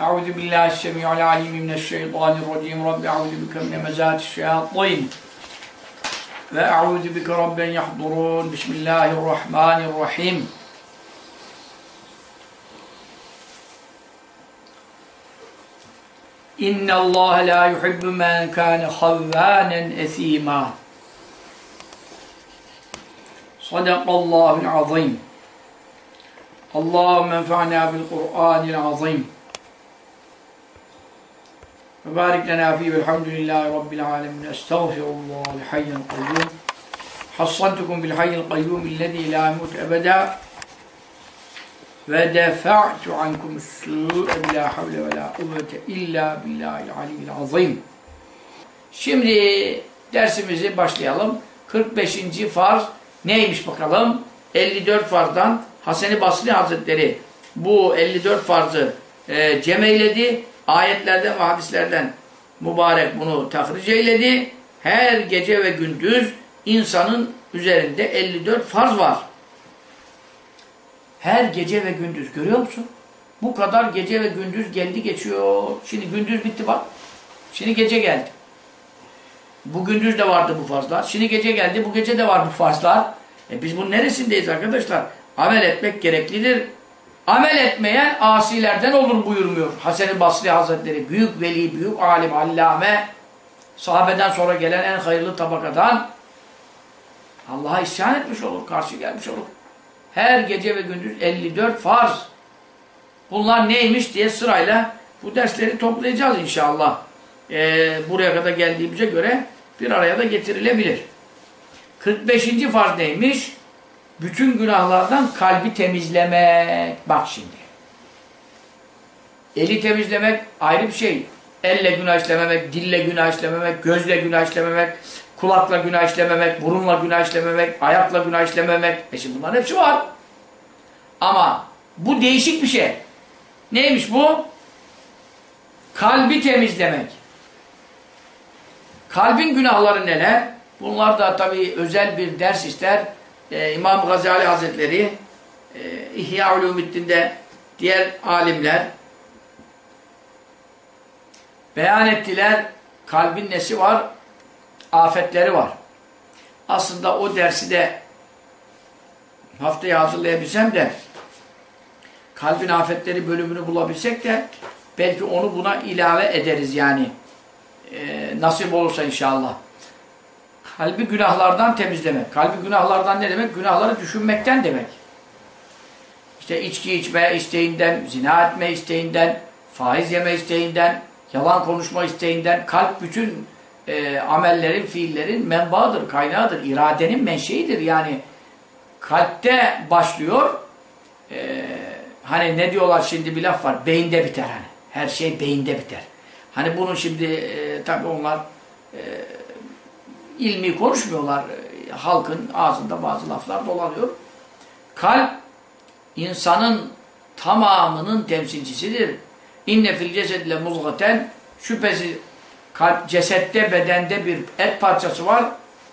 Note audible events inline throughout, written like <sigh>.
Euzu billahi semiul alim mineşşeytanirracim. Rabbi euzu bike min hemezati şeyatin. Ve euzu bike rabben yahdurun. Bismillahirrahmanirrahim. İnna Allah la yuhibbu men kana havvanen esima. Sadakallahu'l azim. Allahümme enfa'na bil Kur'anil azim. وبارك لنا فيه والحمد لله رب العالمين استغفر الله الحي القيوم حصنتكم بالحي القيوم الذي لا يموت أبدا ودفعت عنكم السوء بلا حول ولا قوة إلا بالله العلي العظيم Şimdi dersimizi başlayalım. 45. farz neymiş bakalım? 54 farzdan Hasan-ı Basri Hazretleri bu 54 farzı e, cem eyledi. Ayetlerden ve hadislerden mübarek bunu tahric eyledi. Her gece ve gündüz insanın üzerinde 54 farz var. Her gece ve gündüz görüyor musun? Bu kadar gece ve gündüz geldi geçiyor. Şimdi gündüz bitti bak. Şimdi gece geldi. Bu gündüz de vardı bu farzlar. Şimdi gece geldi. Bu gece de var bu farzlar. E biz bunun neresindeyiz arkadaşlar? Amel etmek gereklidir. Amel etmeyen asilerden olur buyurmuyor. Hasan-ı Basri Hazretleri büyük veli, büyük alim, allame, sahabeden sonra gelen en hayırlı tabakadan Allah'a isyan etmiş olur, karşı gelmiş olur. Her gece ve gündüz 54 farz. Bunlar neymiş diye sırayla bu dersleri toplayacağız inşallah. Ee, buraya kadar geldiğimize göre bir araya da getirilebilir. 45. farz neymiş? Bütün günahlardan kalbi temizlemek. Bak şimdi. Eli temizlemek ayrı bir şey. Elle günah işlememek, dille günah işlememek, gözle günah işlememek, kulakla günah işlememek, burunla günah işlememek, ayakla günah işlememek. E şimdi bunların hepsi var. Ama bu değişik bir şey. Neymiş bu? Kalbi temizlemek. Kalbin günahları neler? Bunlar da tabii özel bir ders ister. Ee, İmam Gazali Hazretleri e, İhya Ulumiddin'de diğer alimler beyan ettiler. Kalbin nesi var? Afetleri var. Aslında o dersi de haftaya hazırlayabilsem de kalbin afetleri bölümünü bulabilsek de belki onu buna ilave ederiz yani. Ee, nasip olursa inşallah. Kalbi günahlardan temizlemek. Kalbi günahlardan ne demek? Günahları düşünmekten demek. İşte içki içme isteğinden, zina etme isteğinden, faiz yeme isteğinden, yalan konuşma isteğinden, kalp bütün e, amellerin, fiillerin menbaıdır, kaynağıdır, iradenin menşeidir. Yani kalpte başlıyor, e, hani ne diyorlar şimdi bir laf var, beyinde biter hani. Her şey beyinde biter. Hani bunun şimdi e, tabii onlar e, ilmi konuşmuyorlar. E, halkın ağzında bazı laflar dolanıyor. Kalp insanın tamamının temsilcisidir. İnne fil cesedle muzgaten şüphesiz kalp cesette bedende bir et parçası var.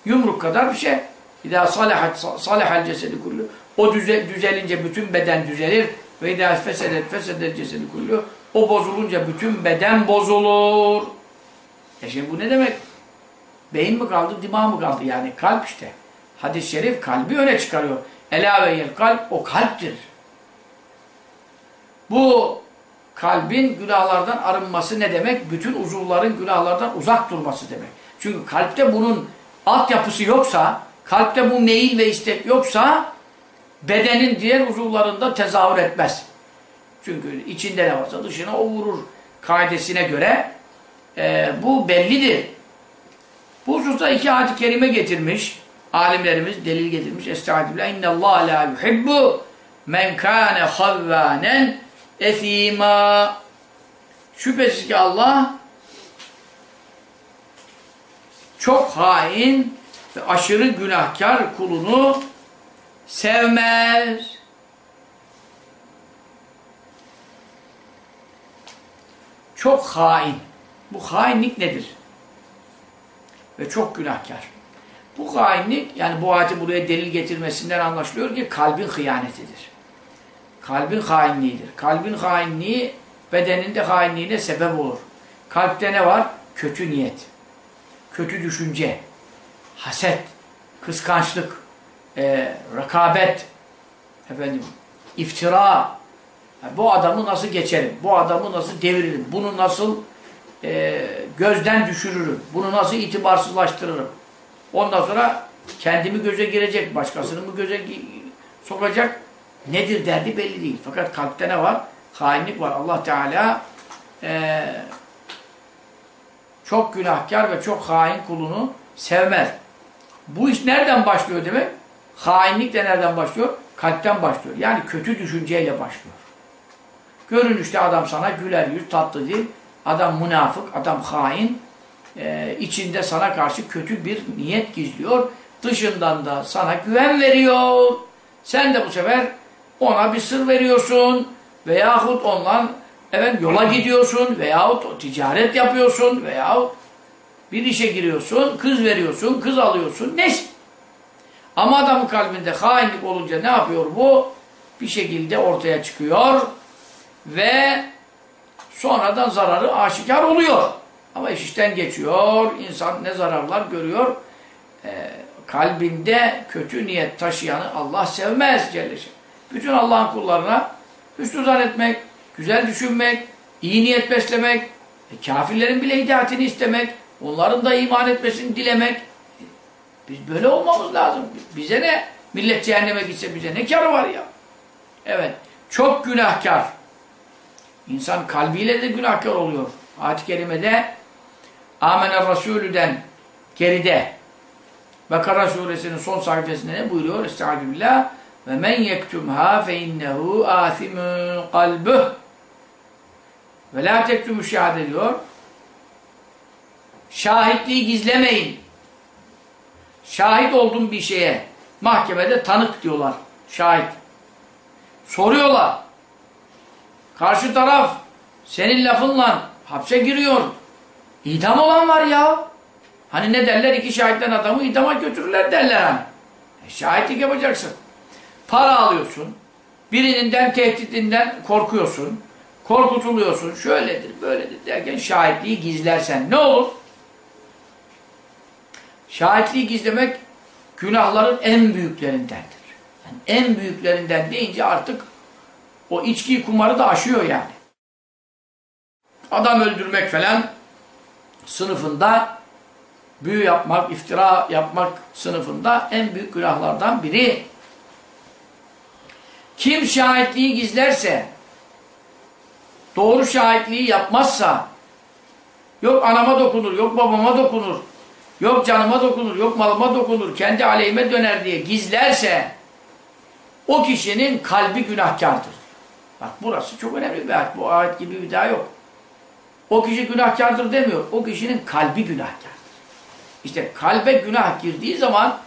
Yumruk kadar bir şey. İdâ salihat salihal cesedi kullu. O düze, düzelince bütün beden düzelir. Ve idâ fesedet fesedel cesedi kullu. O bozulunca bütün beden bozulur. E şimdi bu ne demek? Beyin mi kaldı, dimağ mı kaldı? Yani kalp işte. Hadis-i şerif kalbi öne çıkarıyor. Ela ve kalp o kalptir. Bu kalbin günahlardan arınması ne demek? Bütün uzuvların günahlardan uzak durması demek. Çünkü kalpte bunun altyapısı yoksa, kalpte bu meyil ve istek yoksa bedenin diğer uzuvlarında tezahür etmez. Çünkü içinde ne varsa dışına o vurur kaidesine göre e, bu bellidir. Bu hususta iki ayet-i kerime getirmiş. Alimlerimiz delil getirmiş. Estağfirullah. İnnallâhe lâ yuhibbu men kâne havvânen efîmâ. Şüphesiz ki Allah çok hain ve aşırı günahkar kulunu sevmez. Çok hain. Bu hainlik nedir? Ve çok günahkar. Bu hainlik, yani bu ayeti buraya delil getirmesinden anlaşılıyor ki kalbin hıyanetidir. Kalbin hainliğidir. Kalbin hainliği bedeninde hainliğine sebep olur. Kalpte ne var? Kötü niyet, kötü düşünce, haset, kıskançlık, e, rekabet, efendim, iftira. Bu adamı nasıl geçerim? Bu adamı nasıl deviririm? Bunu nasıl e, gözden düşürürüm? Bunu nasıl itibarsızlaştırırım? Ondan sonra kendimi göze girecek, başkasını mı göze sokacak? Nedir derdi belli değil. Fakat kalpte ne var? Hainlik var. Allah Teala e, çok günahkar ve çok hain kulunu sevmez. Bu iş nereden başlıyor demek? Hainlik de nereden başlıyor? Kalpten başlıyor. Yani kötü düşünceyle başlıyor. Görünüşte adam sana güler yüz, tatlı dil, adam münafık, adam hain, e, içinde sana karşı kötü bir niyet gizliyor. Dışından da sana güven veriyor. Sen de bu sefer ona bir sır veriyorsun veyahut ondan evet yola gidiyorsun veyahut ticaret yapıyorsun veyahut bir işe giriyorsun, kız veriyorsun, kız alıyorsun. Neyse. Ama adamın kalbinde hainlik olunca ne yapıyor bu? Bir şekilde ortaya çıkıyor ve sonradan zararı aşikar oluyor. Ama iş işten geçiyor, insan ne zararlar görüyor. Ee, kalbinde kötü niyet taşıyanı Allah sevmez Celle Bütün Allah'ın kullarına hüsnü zannetmek, güzel düşünmek, iyi niyet beslemek, e, kafirlerin bile hidayetini istemek, onların da iman etmesini dilemek. Biz böyle olmamız lazım. Bize ne? Millet cehenneme gitse bize ne karı var ya? Evet. Çok günahkar. İnsan kalbiyle de günahkar oluyor. Ayet-i Kerime'de Amener Resulü'den geride Bakara suresinin son sayfasında ne buyuruyor? Estağfirullah. Ve men yektumha fe innehu athimun kalbuh. Ve la tektumu şehadet diyor. Şahitliği gizlemeyin. Şahit olduğum bir şeye mahkemede tanık diyorlar. Şahit. Soruyorlar. Karşı taraf senin lafınla hapse giriyor. İdam olan var ya. Hani ne derler? iki şahitten adamı idama götürürler derler hani. E, şahitlik yapacaksın. Para alıyorsun. Birininden tehditinden korkuyorsun. Korkutuluyorsun. Şöyledir, böyledir derken şahitliği gizlersen ne olur? Şahitliği gizlemek günahların en büyüklerindendir. Yani en büyüklerinden deyince artık o içki kumarı da aşıyor yani. Adam öldürmek falan sınıfında büyü yapmak, iftira yapmak sınıfında en büyük günahlardan biri. Kim şahitliği gizlerse, doğru şahitliği yapmazsa, yok anama dokunur, yok babama dokunur, yok canıma dokunur, yok malıma dokunur, kendi aleyhime döner diye gizlerse, o kişinin kalbi günahkardır. Bak burası çok önemli bir ayet. Bu ayet gibi bir daha yok. O kişi günahkardır demiyor. O kişinin kalbi günahkardır. İşte kalbe günah girdiği zaman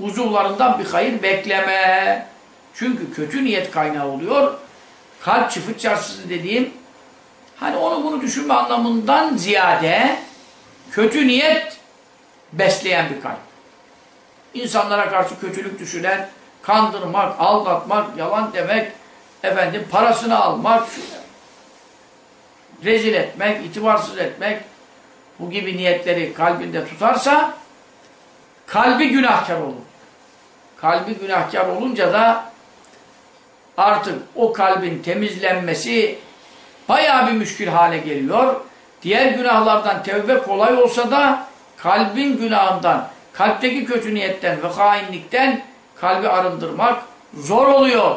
uzuvlarından bir hayır bekleme. Çünkü kötü niyet kaynağı oluyor. Kalp çıfıt dediğim hani onu bunu düşünme anlamından ziyade kötü niyet besleyen bir kalp. İnsanlara karşı kötülük düşünen, kandırmak, aldatmak, yalan demek, efendim parasını almak, rezil etmek, itibarsız etmek bu gibi niyetleri kalbinde tutarsa kalbi günahkar olur. Kalbi günahkar olunca da artık o kalbin temizlenmesi bayağı bir müşkül hale geliyor. Diğer günahlardan tevbe kolay olsa da kalbin günahından, kalpteki kötü niyetten ve hainlikten kalbi arındırmak zor oluyor.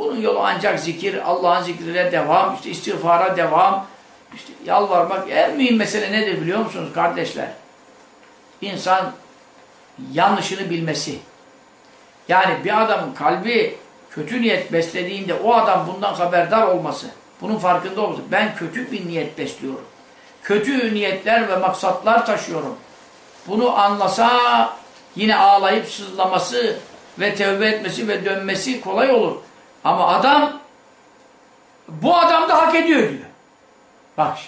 Bunun yolu ancak zikir, Allah'ın zikrine devam, işte istiğfara devam, işte yalvarmak. En mühim mesele nedir biliyor musunuz kardeşler? İnsan yanlışını bilmesi. Yani bir adamın kalbi kötü niyet beslediğinde o adam bundan haberdar olması, bunun farkında olması. Ben kötü bir niyet besliyorum. Kötü niyetler ve maksatlar taşıyorum. Bunu anlasa yine ağlayıp sızlaması ve tevbe etmesi ve dönmesi kolay olur. Ama adam bu adam da hak ediyor diyor. Bak.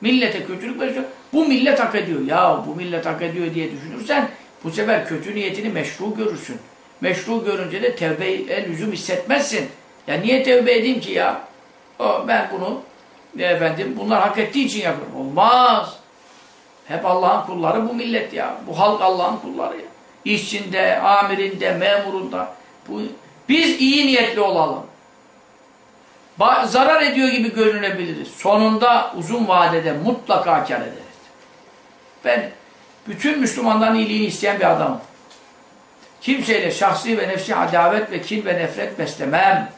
Millete kötülük veriyor. Bu millet hak ediyor. Ya bu millet hak ediyor diye düşünürsen bu sefer kötü niyetini meşru görürsün. Meşru görünce de tevbeye lüzum hissetmezsin. Ya niye tevbe edeyim ki ya? O, ben bunu efendim bunlar hak ettiği için yapıyor. Olmaz. Hep Allah'ın kulları bu millet ya. Bu halk Allah'ın kulları ya. İşçinde, amirinde, memurunda. Bu, biz iyi niyetli olalım. Ba zarar ediyor gibi görünebiliriz. Sonunda uzun vadede mutlaka kar ederiz. Ben bütün Müslümanların iyiliğini isteyen bir adamım. Kimseyle şahsi ve nefsi adavet ve kin ve nefret beslemem.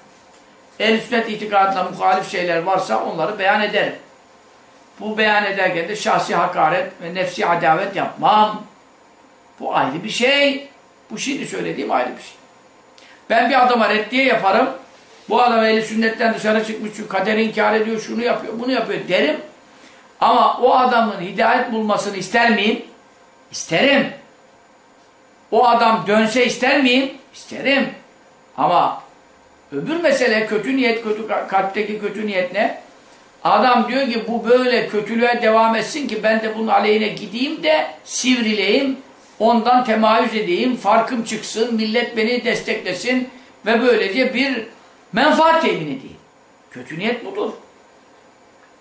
El sünnet itikadına muhalif şeyler varsa onları beyan ederim. Bu beyan ederken de şahsi hakaret ve nefsi adavet yapmam. Bu ayrı bir şey. Bu şimdi söylediğim ayrı bir şey. Ben bir adama reddiye yaparım. Bu adam ehli sünnetten dışarı çıkmış çünkü kaderi inkar ediyor, şunu yapıyor, bunu yapıyor derim. Ama o adamın hidayet bulmasını ister miyim? İsterim. O adam dönse ister miyim? İsterim. Ama öbür mesele kötü niyet, kötü kalpteki kötü niyet ne? Adam diyor ki bu böyle kötülüğe devam etsin ki ben de bunun aleyhine gideyim de sivrileyim, ondan temayüz edeyim, farkım çıksın, millet beni desteklesin ve böylece bir menfaat temin edeyim. Kötü niyet budur.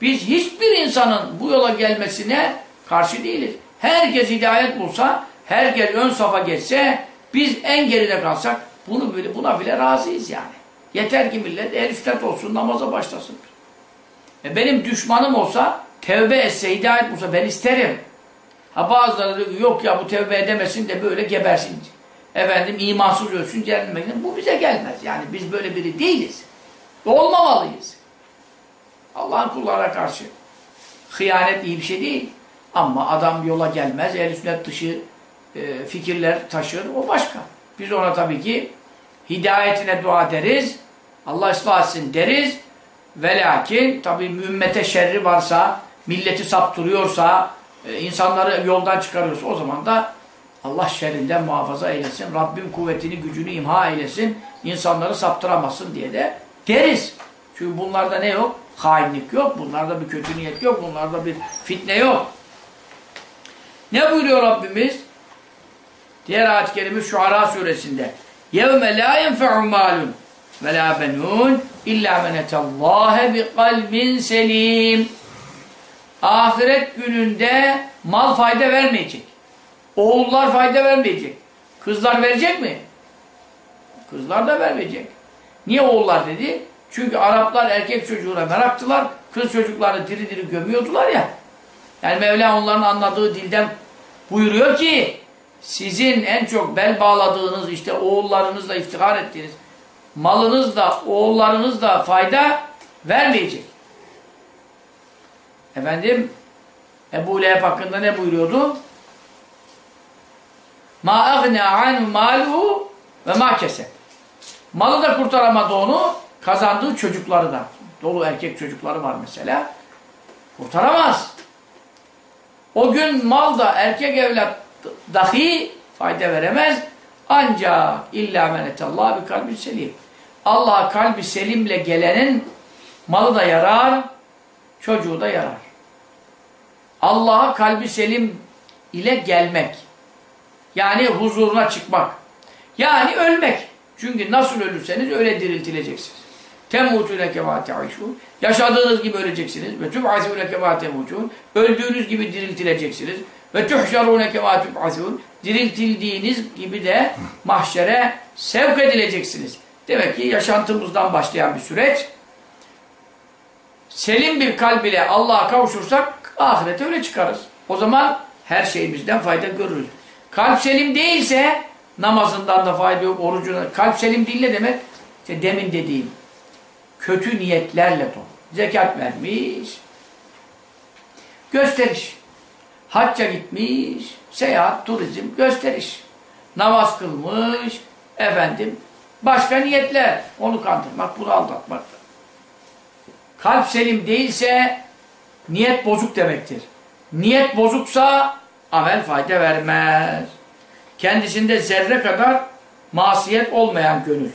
Biz hiçbir insanın bu yola gelmesine karşı değiliz. Herkes hidayet bulsa, herkes ön safa geçse, biz en geride kalsak bunu bile, buna bile razıyız yani. Yeter ki millet el üstet olsun, namaza başlasın. E benim düşmanım olsa, tevbe etse, hidayet bulsa ben isterim. Ha bazıları yok ya bu tevbe edemesin de böyle gebersin. Efendim imansız ölsün cehenneme Bu bize gelmez. Yani biz böyle biri değiliz. Olmamalıyız. Allah'ın kullarına karşı. Hıyanet iyi bir şey değil. Ama adam yola gelmez. Ehl-i sünnet dışı e, fikirler taşır. O başka. Biz ona tabii ki hidayetine dua deriz. Allah ıslah etsin deriz. Ve lakin tabii ümmete şerri varsa, milleti saptırıyorsa, e, insanları yoldan çıkarıyorsa o zaman da Allah şerrinden muhafaza eylesin. Rabbim kuvvetini, gücünü imha eylesin. İnsanları saptıramasın diye de deriz. Çünkü bunlarda ne yok? Hainlik yok. Bunlarda bir kötü niyet yok. Bunlarda bir fitne yok. Ne buyuruyor Rabbimiz? Diğer ayet-i kerime Şuara suresinde. يَوْمَ لَا يَنْفَعُ مَالٌ وَلَا بَنُونَ اِلَّا مَنَ اللّٰهَ بِقَلْبٍ selim. Ahiret gününde mal fayda vermeyecek. Oğullar fayda vermeyecek. Kızlar verecek mi? Kızlar da vermeyecek. Niye oğullar dedi? Çünkü Araplar erkek çocuğuna meraktılar. Kız çocuklarını diri diri gömüyordular ya. Yani Mevla onların anladığı dilden buyuruyor ki sizin en çok bel bağladığınız işte oğullarınızla iftihar ettiğiniz malınız da oğullarınız da fayda vermeyecek. Efendim Ebu Leheb hakkında ne buyuruyordu? Ma agne an maluhu ve ma kesep. Malı da kurtaramadı onu, kazandığı çocukları da. Dolu erkek çocukları var mesela. Kurtaramaz. O gün mal da erkek evlat dahi fayda veremez. Ancak illa menetallah bir kalbi selim. Allah kalbi selimle gelenin malı da yarar, çocuğu da yarar. Allah'a kalbi selim ile gelmek. Yani huzuruna çıkmak. Yani ölmek. Çünkü nasıl ölürseniz öyle diriltileceksiniz. Temmutûne kemâ te'işûn. Yaşadığınız gibi öleceksiniz. Ve tüb'asûne kemâ temutûn. Öldüğünüz gibi diriltileceksiniz. Ve tuhşarûne kemâ tüb'asûn. Diriltildiğiniz gibi de mahşere sevk edileceksiniz. Demek ki yaşantımızdan başlayan bir süreç. Selim bir kalb ile Allah'a kavuşursak ahirete öyle çıkarız. O zaman her şeyimizden fayda görürüz. Kalp selim değilse namazından da fayda yok, orucuna. Kalp selim değil ne demek? İşte demin dediğim kötü niyetlerle dolu. Zekat vermiş, gösteriş. Hacca gitmiş, seyahat, turizm, gösteriş. Namaz kılmış, efendim, başka niyetler. Onu kandırmak, bunu aldatmak. Kalp selim değilse niyet bozuk demektir. Niyet bozuksa amel fayda vermez. Kendisinde zerre kadar masiyet olmayan gönül.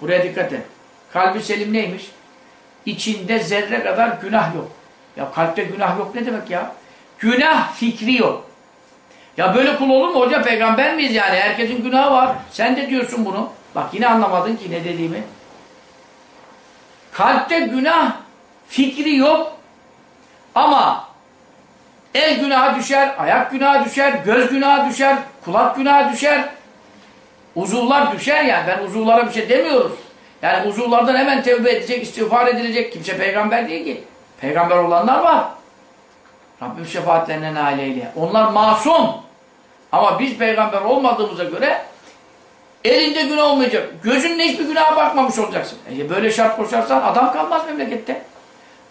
Buraya dikkat et. Kalbi selim neymiş? İçinde zerre kadar günah yok. Ya kalpte günah yok ne demek ya? Günah fikri yok. Ya böyle kul olur mu hoca peygamber miyiz yani? Herkesin günahı var. Sen de diyorsun bunu. Bak yine anlamadın ki ne dediğimi. Kalpte günah fikri yok. Ama el günaha düşer, ayak günaha düşer, göz günaha düşer, kulak günaha düşer. Uzuvlar düşer yani. Ben uzuvlara bir şey demiyorum. Yani uzuvlardan hemen tevbe edecek, istiğfar edilecek. Kimse peygamber değil ki. Peygamber olanlar var. Rabbim şefaatlerine nail eyle. Onlar masum. Ama biz peygamber olmadığımıza göre elinde günah olmayacak. Gözünle hiçbir günaha bakmamış olacaksın. E böyle şart koşarsan adam kalmaz memlekette.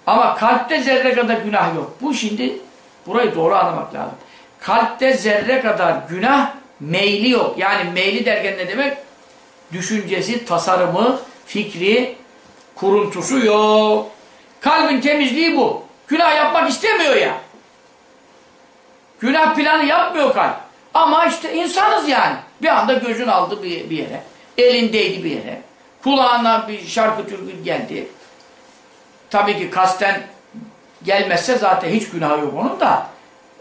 Ama kalpte zerre kadar günah yok. Bu şimdi burayı doğru anlamak lazım. Kalpte zerre kadar günah meyli yok. Yani meyli derken ne demek? Düşüncesi, tasarımı, fikri, kuruntusu yok. Kalbin temizliği bu. Günah yapmak istemiyor ya. Günah planı yapmıyor kalp. Ama işte insanız yani. Bir anda gözün aldı bir, bir yere. Elindeydi bir yere. Kulağına bir şarkı türkü geldi. Tabii ki kasten gelmezse zaten hiç günah yok onun da.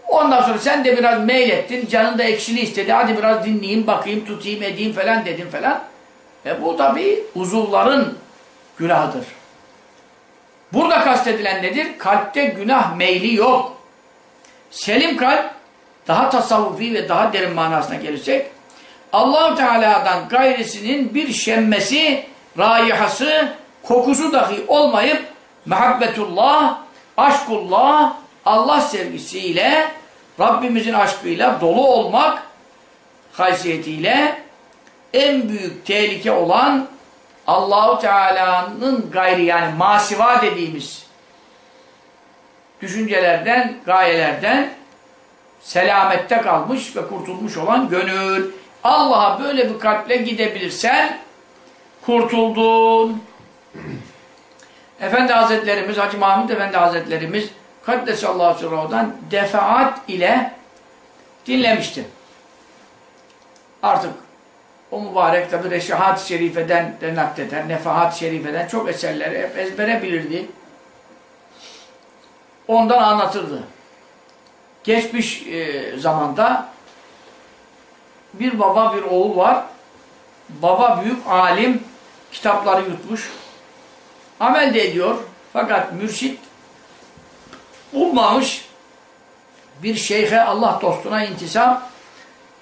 Ondan sonra sen de biraz meylettin, canın da ekşili istedi. Hadi biraz dinleyeyim, bakayım, tutayım, edeyim falan dedin falan. E bu tabii uzuvların günahıdır. Burada kastedilen nedir? Kalpte günah meyli yok. Selim kalp daha tasavvufi ve daha derin manasına gelirsek Allahu Teala'dan gayrisinin bir şemmesi, raihası, kokusu dahi olmayıp muhabbetullah, aşkullah, Allah sevgisiyle Rabbimizin aşkıyla dolu olmak haysiyetiyle en büyük tehlike olan Allahu Teala'nın gayri yani masiva dediğimiz düşüncelerden, gayelerden selamette kalmış ve kurtulmuş olan gönül. Allah'a böyle bir kalple gidebilirsen kurtuldun. Efendi Hazretlerimiz, Hacı Mahmud Efendi Hazretlerimiz Kaddesallahu sırrıdan defaat ile dinlemişti. Artık o mübarek tabi Reşahat-ı Şerife'den de nakleder, Nefahat-ı Şerife'den çok eserleri hep ezbere bilirdi. Ondan anlatırdı. Geçmiş e, zamanda bir baba bir oğul var. Baba büyük alim, kitapları yutmuş. Amel de ediyor. Fakat mürşit bulmamış bir şeyhe Allah dostuna intisam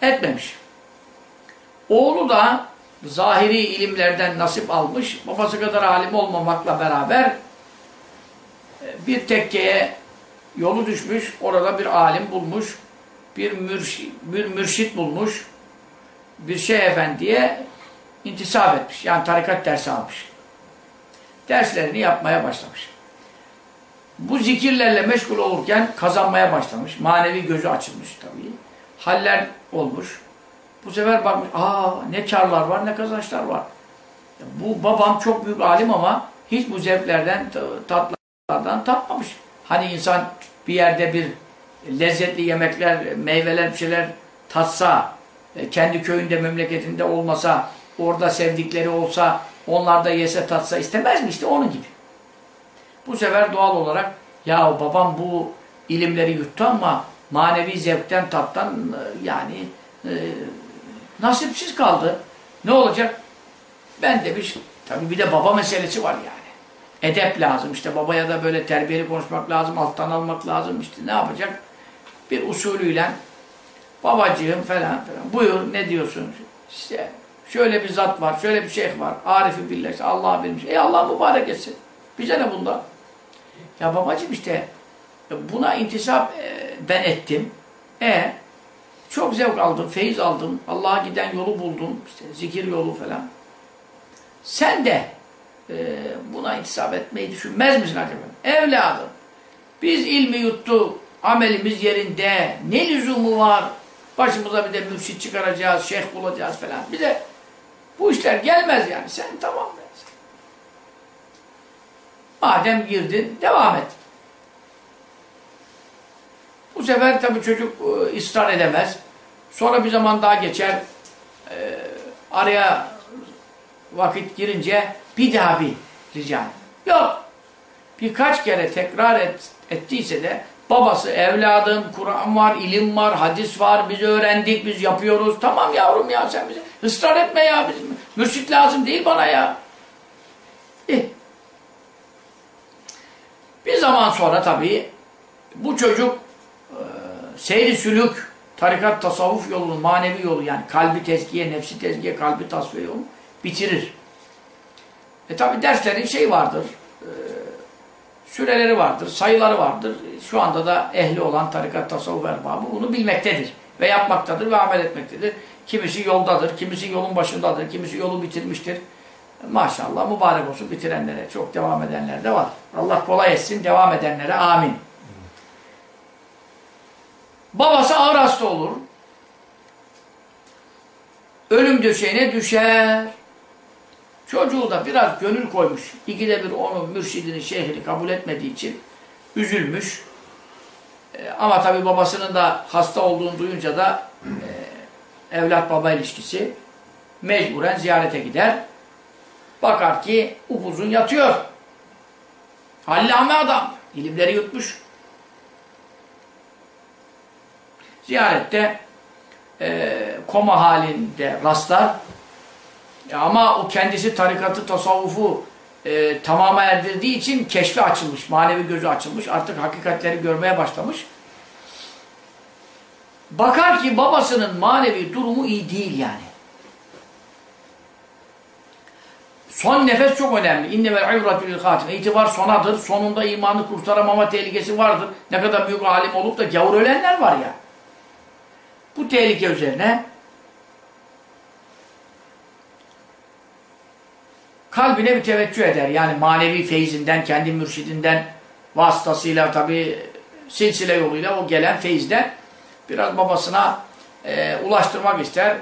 etmemiş. Oğlu da zahiri ilimlerden nasip almış. Babası kadar alim olmamakla beraber e, bir tekkeye yolu düşmüş. Orada bir alim bulmuş. Bir mürşit, bir mürşit bulmuş. Bir şey efendiye intisap etmiş. Yani tarikat dersi almış. Derslerini yapmaya başlamış. Bu zikirlerle meşgul olurken kazanmaya başlamış. Manevi gözü açılmış tabii. Haller olmuş. Bu sefer bakmış, aa ne karlar var ne kazançlar var. Bu babam çok büyük alim ama hiç bu zevklerden, tatlardan tatmamış. Hani insan bir yerde bir lezzetli yemekler, meyveler, bir şeyler tatsa, e, kendi köyünde, memleketinde olmasa, orada sevdikleri olsa, onlar da yese tatsa istemez mi? İşte onun gibi. Bu sefer doğal olarak ya babam bu ilimleri yuttu ama manevi zevkten, tattan e, yani e, nasipsiz kaldı. Ne olacak? Ben demiş, tabii bir de baba meselesi var yani. Edep lazım işte babaya da böyle terbiyeli konuşmak lazım, alttan almak lazım işte ne yapacak? Bir usulüyle babacığım falan falan buyur ne diyorsun? İşte şöyle bir zat var, şöyle bir şeyh var, Arifi billah, Allah bilmiş. Ey Allah mübarek etsin. Bize ne bunda? Ya babacığım işte buna intisap e, ben ettim. E çok zevk aldım, feyiz aldım. Allah'a giden yolu buldum. işte zikir yolu falan. Sen de e, buna intisap etmeyi düşünmez misin acaba? Evladım, biz ilmi yuttuk, amelimiz yerinde, ne lüzumu var? Başımıza bir de mürşit çıkaracağız, şeyh bulacağız falan. Bize bu işler gelmez yani. Sen tamam mı? Madem girdin, devam et. Bu sefer tabii çocuk e, ısrar edemez. Sonra bir zaman daha geçer. E, araya vakit girince bir daha bir rica Yok. Birkaç kere tekrar et, ettiyse de babası, evladım, Kur'an var, ilim var, hadis var, biz öğrendik, biz yapıyoruz. Tamam yavrum ya sen bize ısrar etme ya. Mürşit lazım değil bana ya. Eh. Bir zaman sonra tabii Bu çocuk e, seyri sülük, tarikat tasavvuf yolunu, manevi yolu yani kalbi tezkiye, nefsi tezkiye, kalbi tasfiye yolu bitirir. E tabi derslerin şey vardır, e, süreleri vardır, sayıları vardır. Şu anda da ehli olan tarikat tasavvuf erbabı bunu bilmektedir ve yapmaktadır ve amel etmektedir. Kimisi yoldadır, kimisi yolun başındadır, kimisi yolu bitirmiştir. Maşallah mübarek olsun bitirenlere, çok devam edenler de var. Allah kolay etsin devam edenlere amin. Babası ağır hasta olur. Ölüm döşeğine düşer. Çocuğu da biraz gönül koymuş. İkide bir onun mürşidini, şeyhini kabul etmediği için üzülmüş. Ee, ama tabi babasının da hasta olduğunu duyunca da e, evlat baba ilişkisi mecburen ziyarete gider. Bakar ki upuzun yatıyor. Allame adam. İlimleri yutmuş. Ziyarette e, koma halinde rastlar. E, ama o kendisi tarikatı, tasavvufu e, tamama erdirdiği için keşfi açılmış, manevi gözü açılmış. Artık hakikatleri görmeye başlamış. Bakar ki babasının manevi durumu iyi değil yani. Son nefes çok önemli. İnnemel ibretü lil hatime. İtibar sonadır. Sonunda imanı kurtaramama tehlikesi vardır. Ne kadar büyük alim olup da gavur ölenler var ya. Bu tehlike üzerine kalbine bir teveccüh eder. Yani manevi feyzinden, kendi mürşidinden vasıtasıyla tabi silsile yoluyla o gelen feyizden biraz babasına e, ulaştırmak ister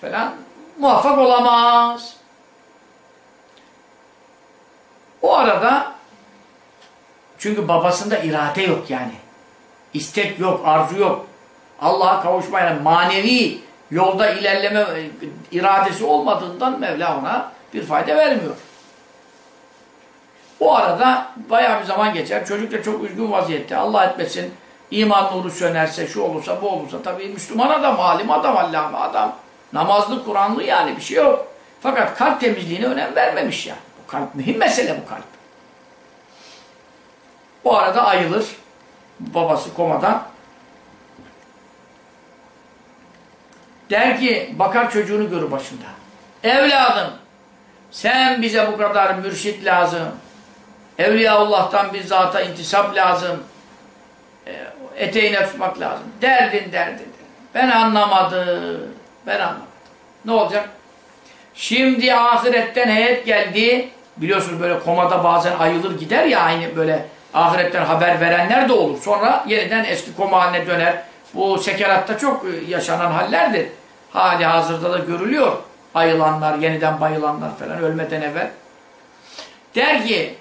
falan. Muvaffak olamaz. O arada çünkü babasında irade yok yani. İstek yok, arzu yok. Allah'a kavuşmaya manevi yolda ilerleme e, iradesi olmadığından Mevla ona bir fayda vermiyor. O arada bayağı bir zaman geçer. Çocuk da çok üzgün vaziyette. Allah etmesin iman nuru sönerse, şu olursa, bu olursa. Tabii Müslüman adam, alim adam, allame adam. Namazlı, Kur'anlı yani bir şey yok. Fakat kalp temizliğine önem vermemiş ya. Bu kalp mühim mesele bu kalp. Bu arada ayılır. Babası komadan. Der ki, bakar çocuğunu görür başında. Evladım, sen bize bu kadar mürşit lazım. Evliyaullah'tan bir zata intisap lazım. E, eteğine tutmak lazım. Derdin derdin. Ben anlamadım. Ben anlamadım. Ne olacak? Şimdi ahiretten heyet geldi. Biliyorsunuz böyle komada bazen ayılır gider ya aynı böyle ahiretten haber verenler de olur. Sonra yeniden eski koma haline döner. Bu sekeratta çok yaşanan hallerdir. Hali hazırda da görülüyor. Ayılanlar, yeniden bayılanlar falan ölmeden evvel. Der ki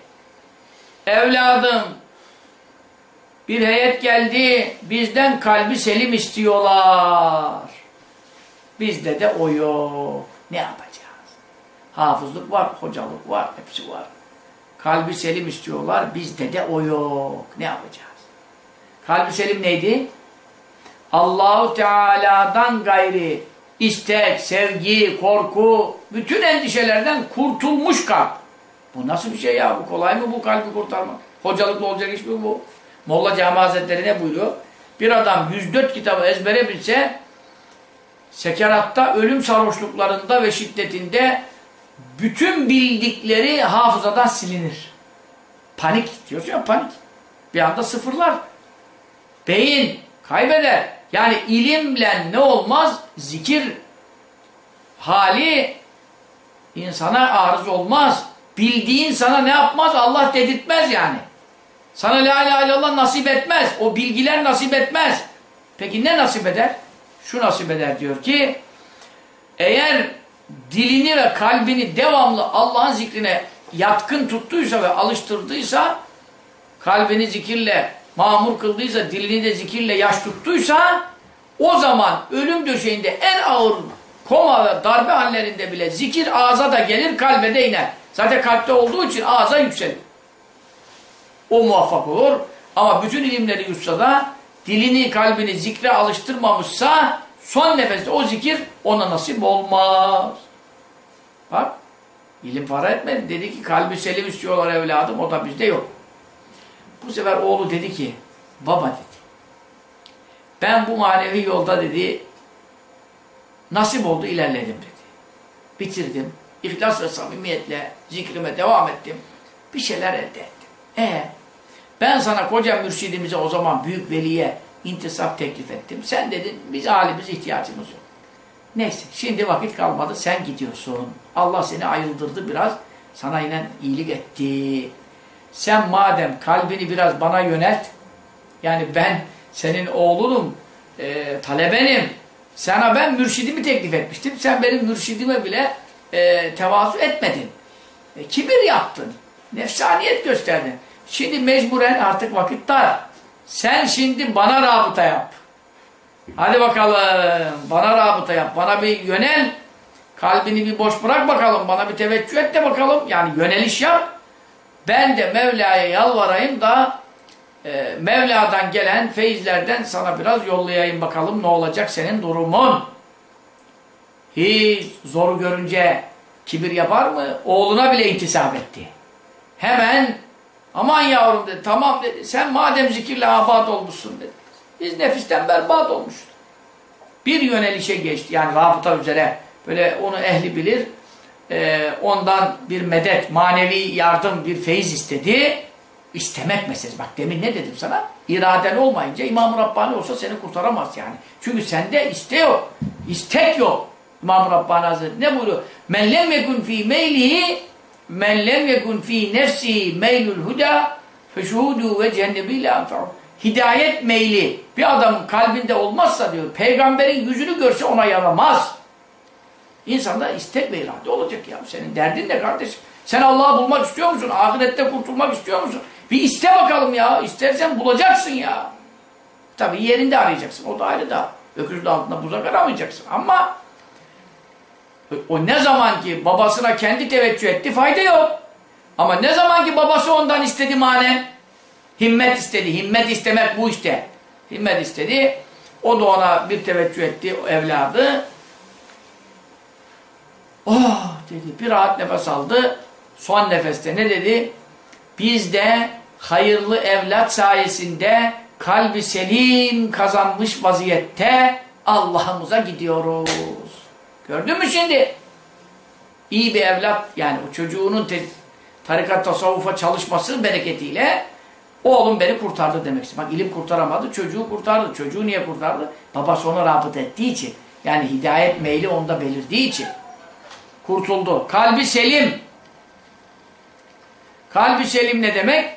evladım bir heyet geldi bizden kalbi selim istiyorlar. Bizde de o yok. Ne yapacağız? Hafızlık var, hocalık var, hepsi var. Kalbi selim istiyorlar, bizde de o yok. Ne yapacağız? Kalbi selim neydi? Allahu Teala'dan gayri istek, sevgi, korku, bütün endişelerden kurtulmuş kalp. Bu nasıl bir şey ya? Bu kolay mı bu kalbi kurtarmak? Hocalıkla olacak iş mi bu? Molla Cami Hazretleri ne buyuruyor? Bir adam 104 kitabı ezbere bilse sekeratta, ölüm sarhoşluklarında ve şiddetinde bütün bildikleri hafızadan silinir. Panik diyorsun ya panik. Bir anda sıfırlar. Beyin kaybeder. Yani ilimle ne olmaz? Zikir hali insana arız olmaz. Bildiğin sana ne yapmaz? Allah dedirtmez yani. Sana la ilahe illallah nasip etmez. O bilgiler nasip etmez. Peki ne nasip eder? Şu nasip eder diyor ki eğer dilini ve kalbini devamlı Allah'ın zikrine yatkın tuttuysa ve alıştırdıysa kalbini zikirle mamur kıldıysa, dilini de zikirle yaş tuttuysa o zaman ölüm döşeğinde en ağır koma ve darbe hallerinde bile zikir ağza da gelir, kalbe de iner. Zaten kalpte olduğu için ağza yükselir. O muvaffak olur. Ama bütün ilimleri yutsa da dilini, kalbini zikre alıştırmamışsa son nefeste o zikir ona nasip olmaz. Bak, ilim para etmedi. Dedi ki kalbi selim istiyorlar evladım, o da bizde yok. Bu sefer oğlu dedi ki, Baba dedi. Ben bu manevi yolda dedi nasip oldu ilerledim dedi. Bitirdim. İhlas ve samimiyetle zikrime devam ettim. Bir şeyler elde ettim. E ben sana koca mürşidimize o zaman büyük veliye intisap teklif ettim. Sen dedin biz halimiz ihtiyacımız yok. Neyse şimdi vakit kalmadı sen gidiyorsun. Allah seni ayıldırdı biraz. Sana yine iyilik etti. Sen madem kalbini biraz bana yönelt. Yani ben senin oğlunum, e, talebenim. Sana ben mürşidimi teklif etmiştim. Sen benim mürşidime bile e, tevazu etmedin. E, kibir yaptın. Nefsaniyet gösterdin. Şimdi mecburen artık vakit dar. Sen şimdi bana rabıta yap. Hadi bakalım bana rabıta yap. Bana bir yönel. Kalbini bir boş bırak bakalım. Bana bir teveccüh et de bakalım. Yani yöneliş yap. Ben de Mevla'ya yalvarayım da e, Mevla'dan gelen feyizlerden sana biraz yollayayım bakalım ne olacak senin durumun. Hiç zor görünce kibir yapar mı? Oğluna bile intisap etti. Hemen aman yavrum dedi tamam dedi sen madem zikirle abad olmuşsun dedi. Biz nefisten berbat olmuşuz. Bir yönelişe geçti yani rabıta üzere böyle onu ehli bilir e, ondan bir medet, manevi yardım, bir feyiz istedi. İstemek meselesi. Bak demin ne dedim sana? İraden olmayınca İmam-ı Rabbani olsa seni kurtaramaz yani. Çünkü sende iste yok. istek yok. İmam-ı Rabbani Hazretleri ne buyuruyor? Men lem yekun fi meylihi men lem yekun fi nefsi meylul huda feşhudu ve cennebiyle anfa'u. Hidayet meyli bir adamın kalbinde olmazsa diyor, peygamberin yüzünü görse ona yaramaz. İnsanda istek ve irade olacak ya. Senin derdin ne kardeşim? Sen Allah'ı bulmak istiyor musun? Ahirette kurtulmak istiyor musun? Bir iste bakalım ya. İstersen bulacaksın ya. Tabii yerinde arayacaksın. O da ayrı da. Öküzün altında buzak aramayacaksın. Ama o ne zaman ki babasına kendi teveccüh etti fayda yok. Ama ne zaman ki babası ondan istedi manen himmet istedi. Himmet istemek bu işte. Himmet istedi. O da ona bir teveccüh etti o evladı. Oh dedi. Bir rahat nefes aldı. Son nefeste ne dedi? Biz de hayırlı evlat sayesinde kalbi selim kazanmış vaziyette Allah'ımıza gidiyoruz. Gördün mü şimdi? İyi bir evlat yani o çocuğunun tarikat tasavvufa çalışması bereketiyle oğlum beni kurtardı demek. Bak ilim kurtaramadı, çocuğu kurtardı. Çocuğu niye kurtardı? Babası ona rabıt ettiği için. Yani hidayet meyli onda belirdiği için. Kurtuldu. Kalbi selim. Kalbi selim ne demek?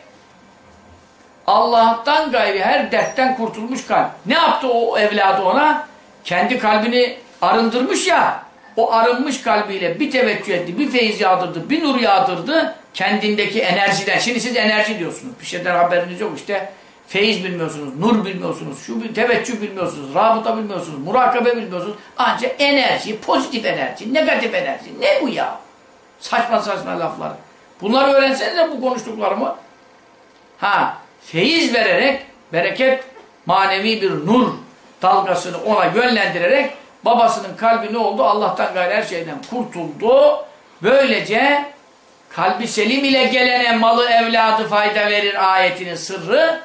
Allah'tan gayri her dertten kurtulmuş kalp. Ne yaptı o evladı ona? Kendi kalbini arındırmış ya. O arınmış kalbiyle bir teveccüh etti, bir feyiz yağdırdı, bir nur yağdırdı. Kendindeki enerjiden. Şimdi siz enerji diyorsunuz. Bir şeyden haberiniz yok işte. Feyiz bilmiyorsunuz, nur bilmiyorsunuz, şu bir teveccüh bilmiyorsunuz, rabıta bilmiyorsunuz, murakabe bilmiyorsunuz. Ancak enerji, pozitif enerji, negatif enerji. Ne bu ya? Saçma saçma laflar. Bunları öğrensenize bu konuştuklarımı. Ha, feyiz vererek, bereket, manevi bir nur dalgasını ona yönlendirerek babasının kalbi ne oldu? Allah'tan gayrı her şeyden kurtuldu. Böylece kalbi selim ile gelene malı evladı fayda verir ayetinin sırrı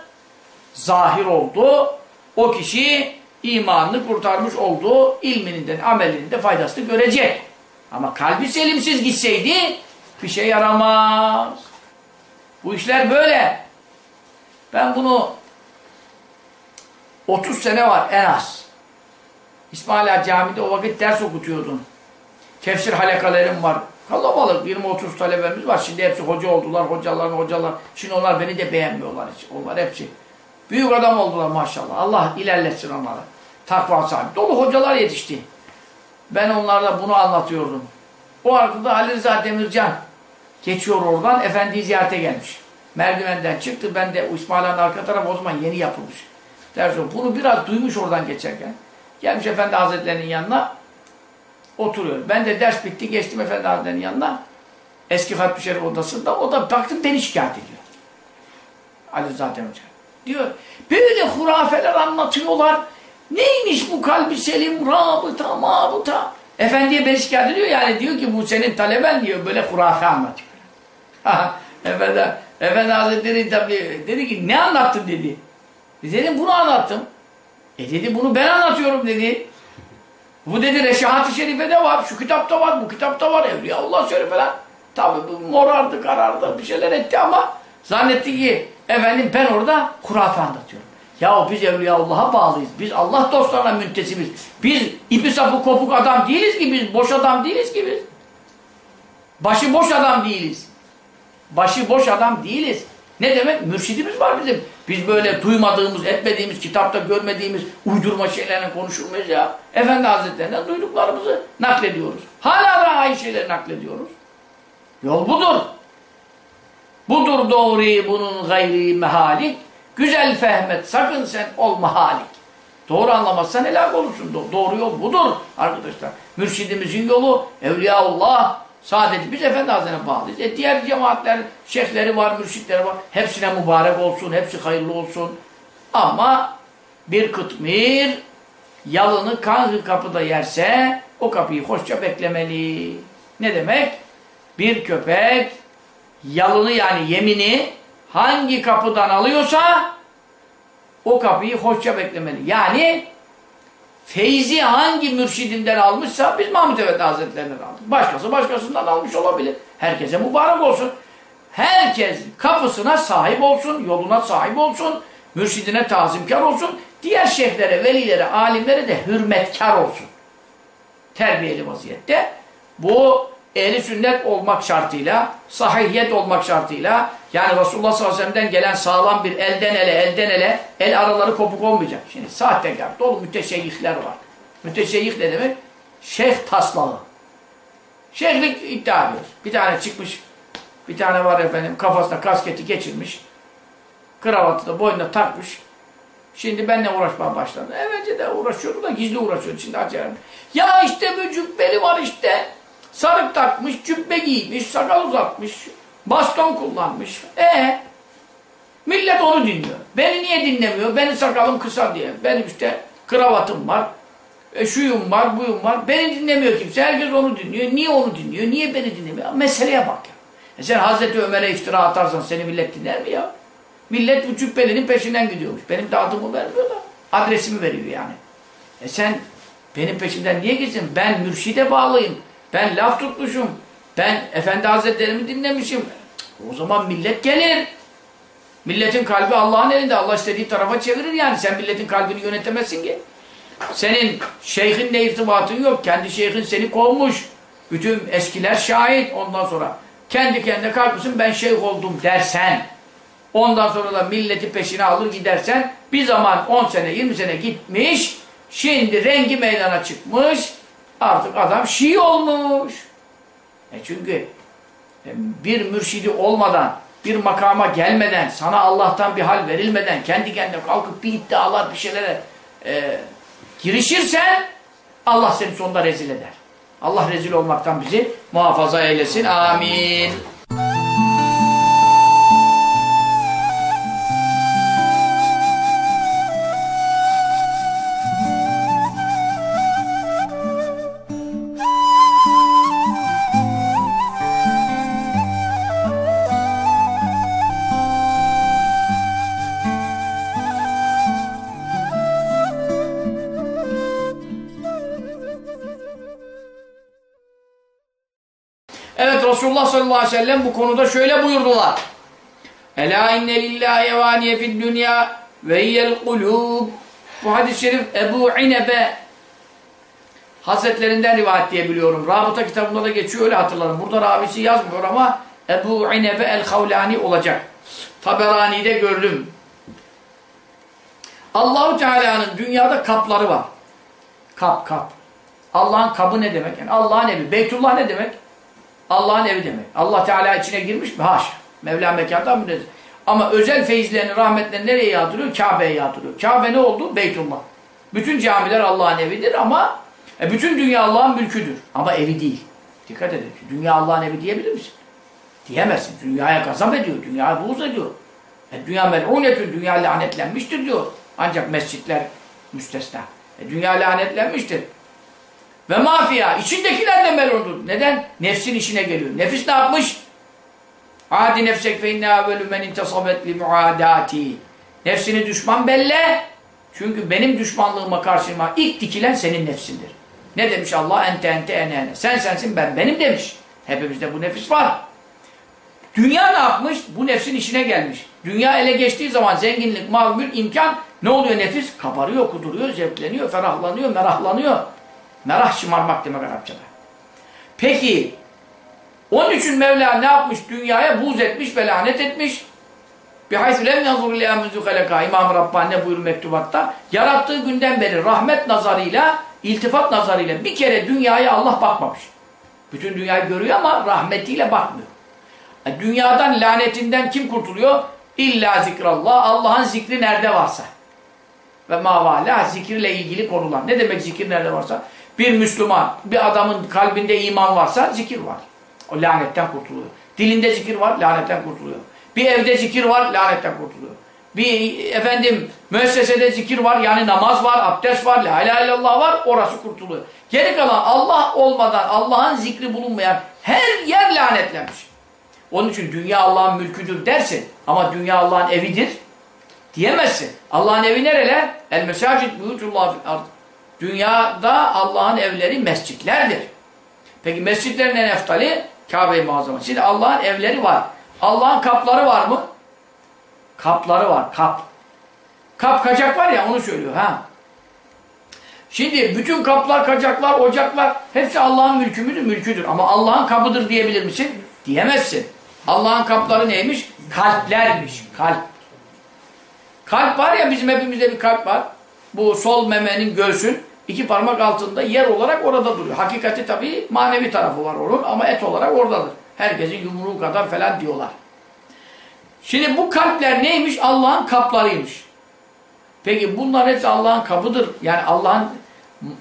zahir oldu. O kişi imanını kurtarmış oldu. İlminin amelinin de faydasını görecek. Ama kalbi selimsiz gitseydi bir şey yaramaz. Bu işler böyle. Ben bunu 30 sene var en az. İsmaila Camii'de o vakit ders okutuyordum. Tefsir halakalarım var. Kalabalık 20-30 talebemiz var. Şimdi hepsi hoca oldular, hocalar, hocalar. Şimdi onlar beni de beğenmiyorlar hiç. Onlar hepsi. Büyük adam oldular maşallah. Allah ilerletsin onları. Takva sahibi. Dolu hocalar yetişti. Ben onlarla bunu anlatıyordum. O arkada Ali Rıza Demircan geçiyor oradan. Efendiyi ziyarete gelmiş. Merdivenden çıktı. Ben de İsmaila'nın arka tarafı o zaman yeni yapılmış. Ders Bunu biraz duymuş oradan geçerken. Gelmiş Efendi Hazretleri'nin yanına oturuyor. Ben de ders bitti. Geçtim Efendi Hazretleri'nin yanına. Eski Hatmi Şerif odasında. O da baktım beni şikayet ediyor. Ali Rıza Demircan. Diyor. Böyle hurafeler anlatıyorlar. Neymiş bu kalbi selim, rabıta, mabıta. Efendiye beni şikayet ediyor yani diyor ki bu senin taleben diyor böyle hurafe anlatıyor. <laughs> Efendi, Efendi Hazretleri tabi dedi ki ne anlattın dedi. Dedim bunu anlattım. E dedi bunu ben anlatıyorum dedi. Bu dedi Reşahat-ı Şerife'de var, şu kitapta var, bu kitapta var, Evliyaullah Şerif falan. Tabi bu morardı, karardı, bir şeyler etti ama zannetti ki efendim ben orada hurafe anlatıyorum. Ya biz Evliyaullah'a bağlıyız. Biz Allah dostlarına müntesibiz. Biz ipi sapı kopuk adam değiliz ki biz. Boş adam değiliz ki biz. Başı boş adam değiliz. Başı boş adam değiliz. Ne demek? Mürşidimiz var bizim. Biz böyle duymadığımız, etmediğimiz, kitapta görmediğimiz uydurma şeylerle konuşulmayız ya. Efendi Hazretlerinden duyduklarımızı naklediyoruz. Hala da aynı şeyleri naklediyoruz. Yol budur. Budur doğru bunun gayri mehalik. Güzel fehmet sakın sen olma halik. Doğru anlamazsan helak olursun. Do doğru yol budur arkadaşlar. Mürşidimizin yolu Evliyaullah sadece biz Efendi Hazretleri'ne bağlıyız. E diğer cemaatler, şeyhleri var, mürşitleri var. Hepsine mübarek olsun, hepsi hayırlı olsun. Ama bir kıtmir yalını kanı kapıda yerse o kapıyı hoşça beklemeli. Ne demek? Bir köpek yalını yani yemini hangi kapıdan alıyorsa o kapıyı hoşça beklemeli. Yani feyzi hangi mürşidinden almışsa biz Mahmud Efendi Hazretlerinden aldık. Başkası başkasından almış olabilir. Herkese mübarek olsun. Herkes kapısına sahip olsun, yoluna sahip olsun, mürşidine tazimkar olsun, diğer şeyhlere, velilere, alimlere de hürmetkar olsun. Terbiyeli vaziyette. Bu ehli sünnet olmak şartıyla, sahihiyet olmak şartıyla, yani Resulullah sallallahu aleyhi ve sellem'den gelen sağlam bir elden ele, elden ele, el araları kopuk olmayacak. Şimdi sahtekar, dolu müteşeyyihler var. Müteşeyyih ne demek? Şeyh taslağı. Şeyhlik iddia ediyoruz. Bir tane çıkmış, bir tane var efendim, kafasına kasketi geçirmiş, kravatı da boynuna takmış, Şimdi benimle uğraşmaya başladı. Evvelce de uğraşıyordu da gizli uğraşıyordu. Şimdi acayip. Ya işte bu cübbeli var işte. Sarık takmış, cübbe giymiş, sakal uzatmış, baston kullanmış. E millet onu dinliyor. Beni niye dinlemiyor? Benim sakalım kısa diye. Benim işte kravatım var, e, şuyum var, buyum var. Beni dinlemiyor kimse. Herkes onu dinliyor. Niye onu dinliyor? Niye beni dinlemiyor? Meseleye bak ya. E sen Hazreti Ömer'e iftira atarsan seni millet dinler mi ya? Millet bu cübbelinin peşinden gidiyormuş. Benim de adımı vermiyor da adresimi veriyor yani. E sen benim peşimden niye gitsin? Ben mürşide bağlıyım. Ben laf tutmuşum. Ben Efendi Hazretlerimi dinlemişim. O zaman millet gelir. Milletin kalbi Allah'ın elinde. Allah istediği tarafa çevirir yani. Sen milletin kalbini yönetemezsin ki. Senin şeyhinle irtibatın yok. Kendi şeyhin seni kovmuş. Bütün eskiler şahit. Ondan sonra kendi kendine kalkmışsın ben şeyh oldum dersen ondan sonra da milleti peşine alır gidersen bir zaman 10 sene 20 sene gitmiş şimdi rengi meydana çıkmış artık adam Şii olmuş. E çünkü bir mürşidi olmadan, bir makama gelmeden, sana Allah'tan bir hal verilmeden, kendi kendine kalkıp bir iddialar, bir şeylere e, girişirsen Allah seni sonunda rezil eder. Allah rezil olmaktan bizi muhafaza eylesin. Amin. Resulullah sallallahu aleyhi ve sellem bu konuda şöyle buyurdular. Ela inne lillahi evaniye fid dünya ve hiyel kulub. Bu hadis-i şerif Ebu İnebe Hazretlerinden rivayet diye biliyorum. Rabıta kitabında da geçiyor öyle hatırladım. Burada ravisi yazmıyor ama Ebu İnebe el-Havlani olacak. Taberani'de gördüm. Allahu Teala'nın dünyada kapları var. Kap kap. Allah'ın kabı ne demek? Yani Allah'ın evi. Beytullah ne demek? Allah'ın evi demek. Allah Teala içine girmiş mi? Haş. Mevla mekandan münezzeh. Ama özel feyizlerini, rahmetlerini nereye yağdırıyor? Kabe'ye yağdırıyor. Kabe ne oldu? Beytullah. Bütün camiler Allah'ın evidir ama e, bütün dünya Allah'ın mülküdür. Ama evi değil. Dikkat edin. Dünya Allah'ın evi diyebilir misin? Diyemezsin. Dünyaya gazap ediyor. Dünyaya buğz ediyor. E, dünya mel'unetün. Dünya lanetlenmiştir diyor. Ancak mescitler müstesna. E, dünya lanetlenmiştir. Ve mafya. içindekiler de melundur. Neden? Nefsin işine geliyor. Nefis ne yapmış? Adi nefsek fe inne evvelü men intasabet li muadati. Nefsini düşman belle. Çünkü benim düşmanlığıma karşıma ilk dikilen senin nefsindir. Ne demiş Allah? Ente ente ene ene. Sen sensin ben benim demiş. Hepimizde bu nefis var. Dünya ne yapmış? Bu nefsin işine gelmiş. Dünya ele geçtiği zaman zenginlik, mal, mülk, imkan ne oluyor nefis? Kabarıyor, kuduruyor, zevkleniyor, ferahlanıyor, merahlanıyor. Merah şımarmak demek Arapçada. Peki onun için Mevla ne yapmış? Dünyaya buz etmiş ve lanet etmiş. بِحَيْثُ لَمْ يَنْظُرُ لِيَمْنُزُ خَلَقَا İmam Rabbani ne buyurur mektubatta? Yarattığı günden beri rahmet nazarıyla, iltifat nazarıyla bir kere dünyaya Allah bakmamış. Bütün dünyayı görüyor ama rahmetiyle bakmıyor. Yani dünyadan, lanetinden kim kurtuluyor? İlla zikrallah. Allah'ın zikri nerede varsa. Ve mavala zikirle ilgili konular. Ne demek zikir nerede varsa? Bir Müslüman, bir adamın kalbinde iman varsa zikir var. O lanetten kurtuluyor. Dilinde zikir var, lanetten kurtuluyor. Bir evde zikir var, lanetten kurtuluyor. Bir efendim müessesede zikir var, yani namaz var, abdest var, la ilahe illallah var, orası kurtuluyor. Geri kalan Allah olmadan, Allah'ın zikri bulunmayan her yer lanetlenmiş. Onun için dünya Allah'ın mülküdür dersin ama dünya Allah'ın evidir diyemezsin. Allah'ın evi nereler? El mesacid buyutullah fil ard. Dünyada Allah'ın evleri mescitlerdir. Peki mescitlerin en eftali Kabe-i Muazzama. Şimdi Allah'ın evleri var. Allah'ın kapları var mı? Kapları var. Kap. Kap kacak var ya onu söylüyor. ha. Şimdi bütün kaplar, kacaklar, ocaklar hepsi Allah'ın mülkü müdür? Mülküdür. Ama Allah'ın kapıdır diyebilir misin? Diyemezsin. Allah'ın kapları neymiş? Kalplermiş. Kalp. Kalp var ya bizim hepimizde bir kalp var. Bu sol memenin göğsün iki parmak altında yer olarak orada duruyor. Hakikati tabii manevi tarafı var onun ama et olarak oradadır. Herkesin yumruğu kadar falan diyorlar. Şimdi bu kalpler neymiş? Allah'ın kaplarıymış. Peki bunlar hepsi Allah'ın kapıdır. Yani Allah'ın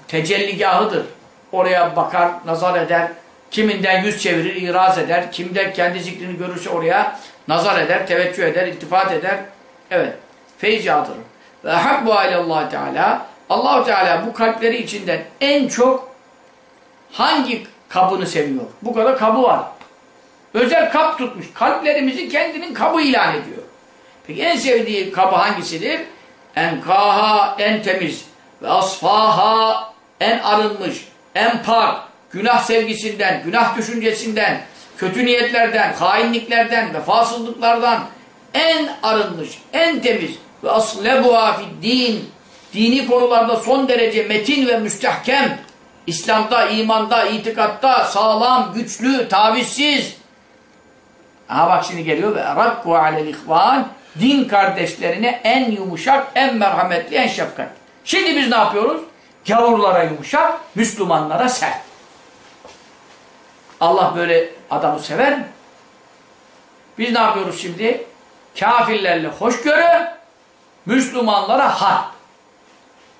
tecelligahıdır. Oraya bakar, nazar eder. Kiminden yüz çevirir, iraz eder. Kimden kendi zikrini görürse oraya nazar eder, teveccüh eder, iltifat eder. Evet. Feyz yağdırır. Ve habbu alallah Teala Allahu Teala bu kalpleri içinden en çok hangi kabını seviyor? Bu kadar kabı var. Özel kap tutmuş. Kalplerimizi kendinin kabı ilan ediyor. Peki en sevdiği kabı hangisidir? Enkaha en temiz ve asfaha en arınmış, en pak, günah sevgisinden, günah düşüncesinden, kötü niyetlerden, hainliklerden, vefasızlıklardan en arınmış, en temiz ve aslebuha din dini konularda son derece metin ve müstehkem İslam'da, imanda, itikatta sağlam, güçlü, tavizsiz Aha bak şimdi geliyor ve rakku alel ihvan din kardeşlerine en yumuşak, en merhametli, en şefkat. Şimdi biz ne yapıyoruz? Gavurlara yumuşak, Müslümanlara sert. Allah böyle adamı sever mi? Biz ne yapıyoruz şimdi? Kafirlerle hoşgörü, Müslümanlara harp.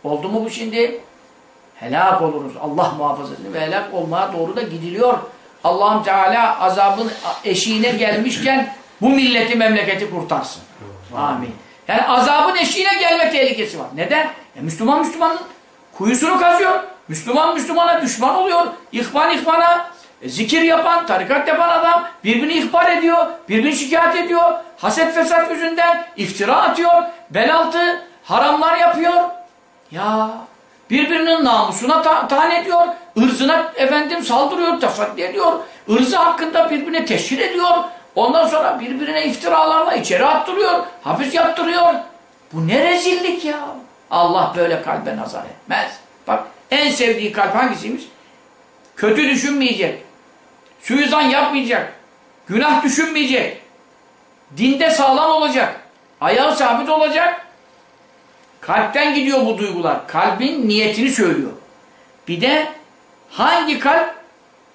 Oldu mu bu şimdi? Helak oluruz. Allah muhafaza. Ve helak olmaya doğru da gidiliyor. Allah'ım Teala azabın eşiğine gelmişken bu milleti memleketi kurtarsın. Amin. Yani azabın eşiğine gelme tehlikesi var. Neden? E Müslüman Müslümanın kuyusunu kazıyor. Müslüman Müslümana düşman oluyor. İhvan ihvana e, zikir yapan, tarikat yapan adam birbirini ihbar ediyor, birbirini şikayet ediyor. Haset fesat yüzünden iftira atıyor, bel altı haramlar yapıyor. Ya birbirinin namusuna ta tahan ediyor, ırzına efendim saldırıyor, tasaddi ediyor, ırzı hakkında birbirine teşhir ediyor. Ondan sonra birbirine iftiralarla içeri attırıyor, hapis yaptırıyor. Bu ne rezillik ya. Allah böyle kalbe nazar etmez. Bak en sevdiği kalp hangisiymiş? Kötü düşünmeyecek. Suizan yapmayacak. Günah düşünmeyecek. Dinde sağlam olacak. Ayağı sabit olacak. Kalpten gidiyor bu duygular. Kalbin niyetini söylüyor. Bir de hangi kalp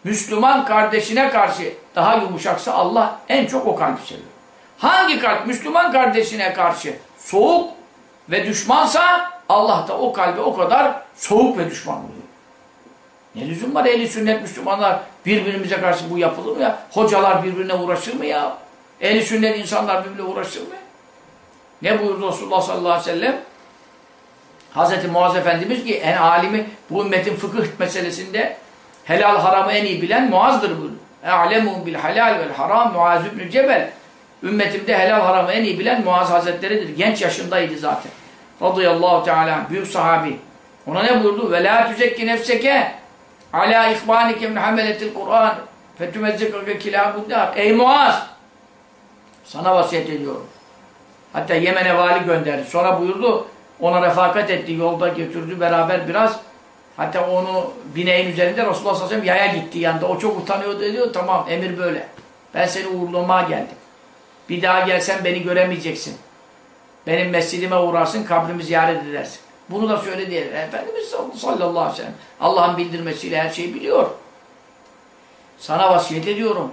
Müslüman kardeşine karşı daha yumuşaksa Allah en çok o kalbi seviyor. Hangi kalp Müslüman kardeşine karşı soğuk ve düşmansa Allah da o kalbe o kadar soğuk ve düşman oluyor. Ne lüzum var ehli sünnet Müslümanlar birbirimize karşı bu yapılır mı ya? Hocalar birbirine uğraşır mı ya? Ehli sünnet insanlar birbirine uğraşır mı? Ne buyurdu Resulullah sallallahu aleyhi ve sellem? Hazreti Muaz Efendimiz ki en alimi bu ümmetin fıkıh meselesinde helal haramı en iyi bilen Muaz'dır buyurdu. E'lemum bil halal vel haram Muaz ibn Cebel. Ümmetimde helal haramı en iyi bilen Muaz Hazretleri'dir. Genç yaşındaydı zaten. Radıyallahu Teala büyük sahabi. Ona ne buyurdu? Ve la tüzekki nefseke ala ihvanike min hameletil Kur'an fetümezzikake kilabudar. Ey Muaz! Sana vasiyet ediyorum. Hatta Yemen'e vali gönderdi. Sonra buyurdu, ona refakat etti, yolda götürdü beraber biraz. Hatta onu bineğin üzerinde Resulullah sallallahu aleyhi ve sellem yaya gitti yanında. O çok utanıyordu diyor, tamam emir böyle. Ben seni uğurlamaya geldim. Bir daha gelsen beni göremeyeceksin. Benim mescidime uğrarsın, kabrimi ziyaret edersin. Bunu da söyledi. Efendimiz sallallahu aleyhi ve sellem Allah'ın bildirmesiyle her şeyi biliyor. Sana vasiyet ediyorum.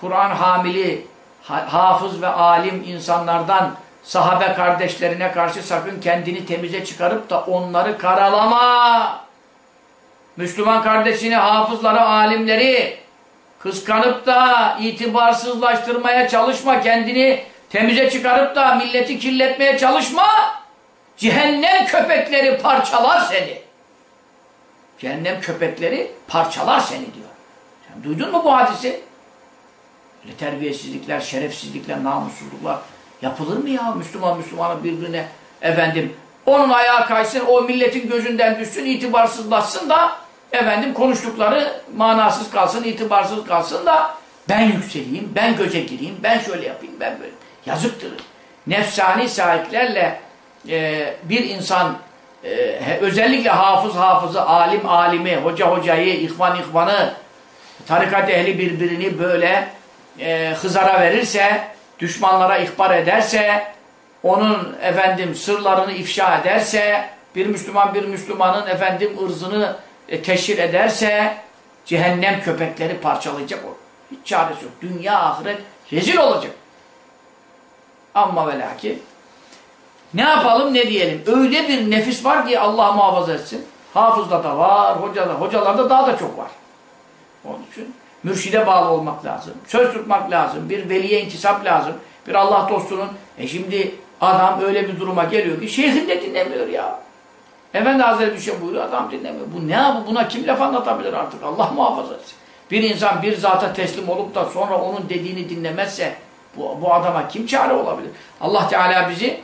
Kur'an hamili, hafız ve alim insanlardan sahabe kardeşlerine karşı sakın kendini temize çıkarıp da onları karalama. Müslüman kardeşini, hafızları, alimleri kıskanıp da itibarsızlaştırmaya çalışma. Kendini temize çıkarıp da milleti kirletmeye çalışma. Cehennem köpekleri parçalar seni. Cehennem köpekleri parçalar seni diyor. Sen duydun mu bu hadisi? Terbiyesizlikler, şerefsizlikler, namussuzluklar yapılır mı ya? Müslüman Müslümanı birbirine efendim onun ayağı kaysın, o milletin gözünden düşsün, itibarsızlaşsın da efendim konuştukları manasız kalsın, itibarsız kalsın da ben yükseleyim, ben göze gireyim, ben şöyle yapayım, ben böyle. Yazıktır. Nefsani sahiplerle e, bir insan e, özellikle hafız hafızı, alim alimi, hoca hocayı, ihvan ihvanı, tarikat ehli birbirini böyle e, hızara verirse, düşmanlara ihbar ederse, onun efendim sırlarını ifşa ederse, bir Müslüman bir Müslümanın efendim ırzını e, teşhir ederse, cehennem köpekleri parçalayacak o. Hiç çaresi yok. Dünya ahiret rezil olacak. Amma ve lakin ne yapalım ne diyelim. Öyle bir nefis var ki Allah muhafaza etsin. Hafızda da var, hocada, hocalarda daha da çok var. Onun için mürşide bağlı olmak lazım. Söz tutmak lazım. Bir veliye intisap lazım. Bir Allah dostunun. E şimdi adam öyle bir duruma geliyor ki şeyhin de dinlemiyor ya. Efendi Hazretleri bir şey buyuruyor adam dinlemiyor. Bu ne yapı? Buna kim laf anlatabilir artık? Allah muhafaza etsin. Bir insan bir zata teslim olup da sonra onun dediğini dinlemezse bu, bu adama kim çare olabilir? Allah Teala bizi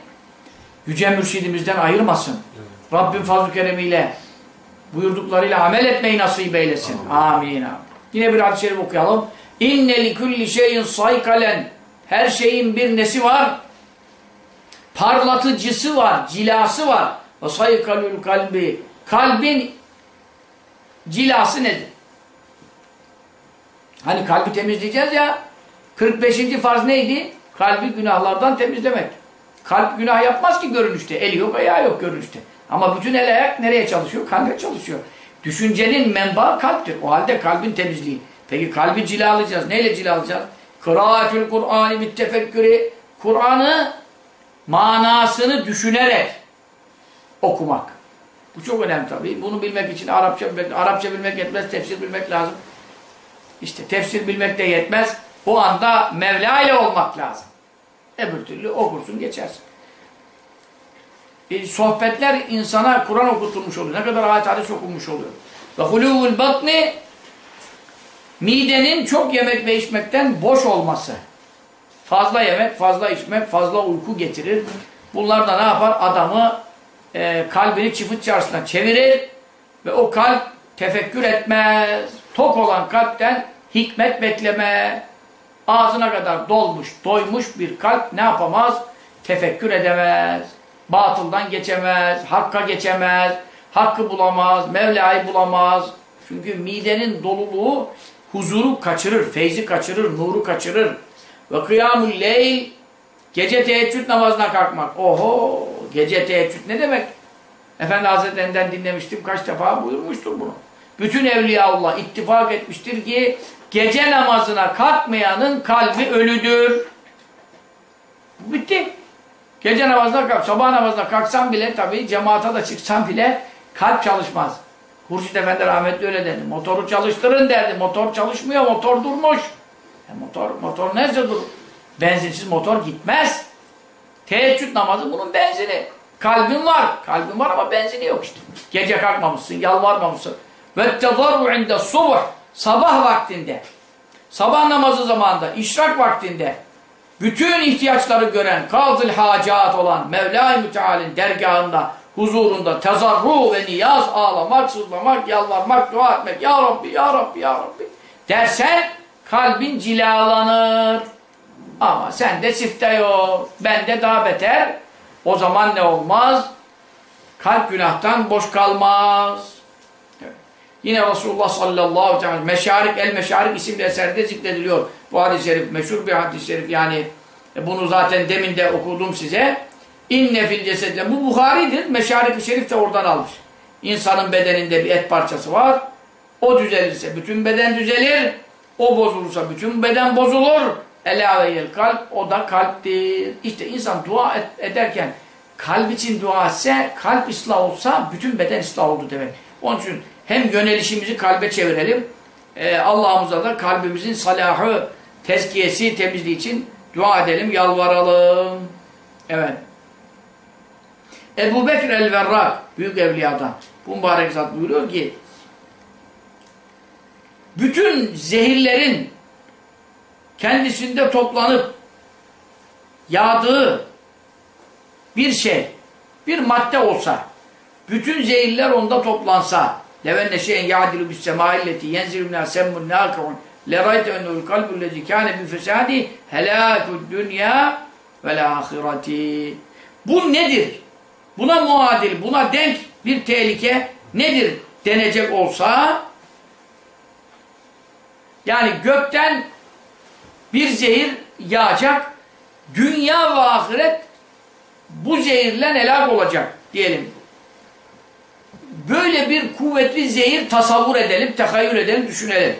yüce mürşidimizden ayırmasın. Evet. Rabbim fazl-ı keremiyle buyurduklarıyla amel etmeyi nasip eylesin. Amin. Amin. Yine bir hadis-i şerif okuyalım. İnne li şeyin saykalen her şeyin bir nesi var? Parlatıcısı var, cilası var. Ve saykalül kalbi kalbin cilası nedir? Hani kalbi temizleyeceğiz ya 45. farz neydi? Kalbi günahlardan temizlemek. Kalp günah yapmaz ki görünüşte. Eli yok, ayağı yok görünüşte. Ama bütün el ayak nereye çalışıyor? Kalbe çalışıyor. Düşüncenin menbaı kalptir. O halde kalbin temizliği. Peki kalbi cilalayacağız. Neyle cilalayacağız? Kıraatül Kur'an'ı bit tefekkürü. Kur'an'ı manasını düşünerek okumak. Bu çok önemli tabii. Bunu bilmek için Arapça bilmek, Arapça bilmek yetmez, tefsir bilmek lazım. İşte tefsir bilmek de yetmez. O anda Mevla ile olmak lazım. Öbür türlü okursun geçersin. E, sohbetler insana Kur'an okutulmuş oluyor. Ne kadar ayet hadis okunmuş oluyor. Ve hulûvul batni midenin çok yemek ve içmekten boş olması. Fazla yemek, fazla içmek, fazla uyku getirir. Bunlar da ne yapar? Adamı e, kalbini çift çarşısına çevirir ve o kalp tefekkür etmez. Tok olan kalpten hikmet bekleme. Ağzına kadar dolmuş, doymuş bir kalp ne yapamaz? Tefekkür edemez. Batıldan geçemez, hakka geçemez, hakkı bulamaz, Mevla'yı bulamaz. Çünkü midenin doluluğu huzuru kaçırır, feyzi kaçırır, nuru kaçırır. Ve kıyamul leyl gece teheccüd namazına kalkmak. Oho! Gece teheccüd ne demek? Efendi Hazretlerinden dinlemiştim kaç defa buyurmuştur bunu. Bütün Evliyaullah ittifak etmiştir ki gece namazına kalkmayanın kalbi ölüdür. Bitti. Gece namazına kalk, sabah namazına kalksan bile tabii cemaata da çıksan bile kalp çalışmaz. Hurşit Efendi rahmetli öyle dedi. Motoru çalıştırın derdi. Motor çalışmıyor, motor durmuş. E motor, motor nerede dur? Benzinsiz motor gitmez. Teheccüd namazı bunun benzini. Kalbin var. Kalbin var ama benzini yok işte. Gece kalkmamışsın, yalvarmamışsın. Tedarru inde subh. Sabah vaktinde. Sabah namazı zamanında, işrak vaktinde bütün ihtiyaçları gören, kazıl hacat olan Mevla-i Müteal'in dergahında, huzurunda tezarru ve niyaz ağlamak, sızlamak, yalvarmak, dua etmek. Ya Rabbi, Ya Rabbi, Ya Rabbi dersen kalbin cilalanır. Ama sende sifte yok. Bende daha beter. O zaman ne olmaz? Kalp günahtan boş kalmaz. Yine Resulullah sallallahu ve sellem Meşarik el Meşarik isimli eserde zikrediliyor. Bu hadis-i şerif meşhur bir hadis-i şerif yani e, bunu zaten demin de okudum size. İnne fil cesedle. Bu Bukhari'dir. Meşarik-i şerif de oradan almış. İnsanın bedeninde bir et parçası var. O düzelirse bütün beden düzelir. O bozulursa bütün beden bozulur. Elâveyel kalp o da kalptir. İşte insan dua et, ederken kalp için dua etse, kalp ıslah olsa bütün beden ıslah oldu demek. Onun için hem yönelişimizi kalbe çevirelim. E, Allah'ımıza da kalbimizin salahı, tezkiyesi, temizliği için dua edelim, yalvaralım. Evet. Ebu Bekir el-Verrak, büyük evliyadan, bu mübarek zat buyuruyor ki, bütün zehirlerin kendisinde toplanıp yağdığı bir şey, bir madde olsa, bütün zehirler onda toplansa, levenne şeyen ya'dilu bis semailleti yenzilu minâ semmun nâkı'un lerayte ennul kalbullezi kâne bi fesâdi helâkud dünya vel âhireti. Bu nedir? Buna muadil, buna denk bir tehlike nedir denecek olsa yani gökten bir zehir yağacak dünya ve ahiret bu zehirle helak olacak diyelim. Böyle bir kuvvetli zehir tasavvur edelim, tehayyül edelim, düşünelim.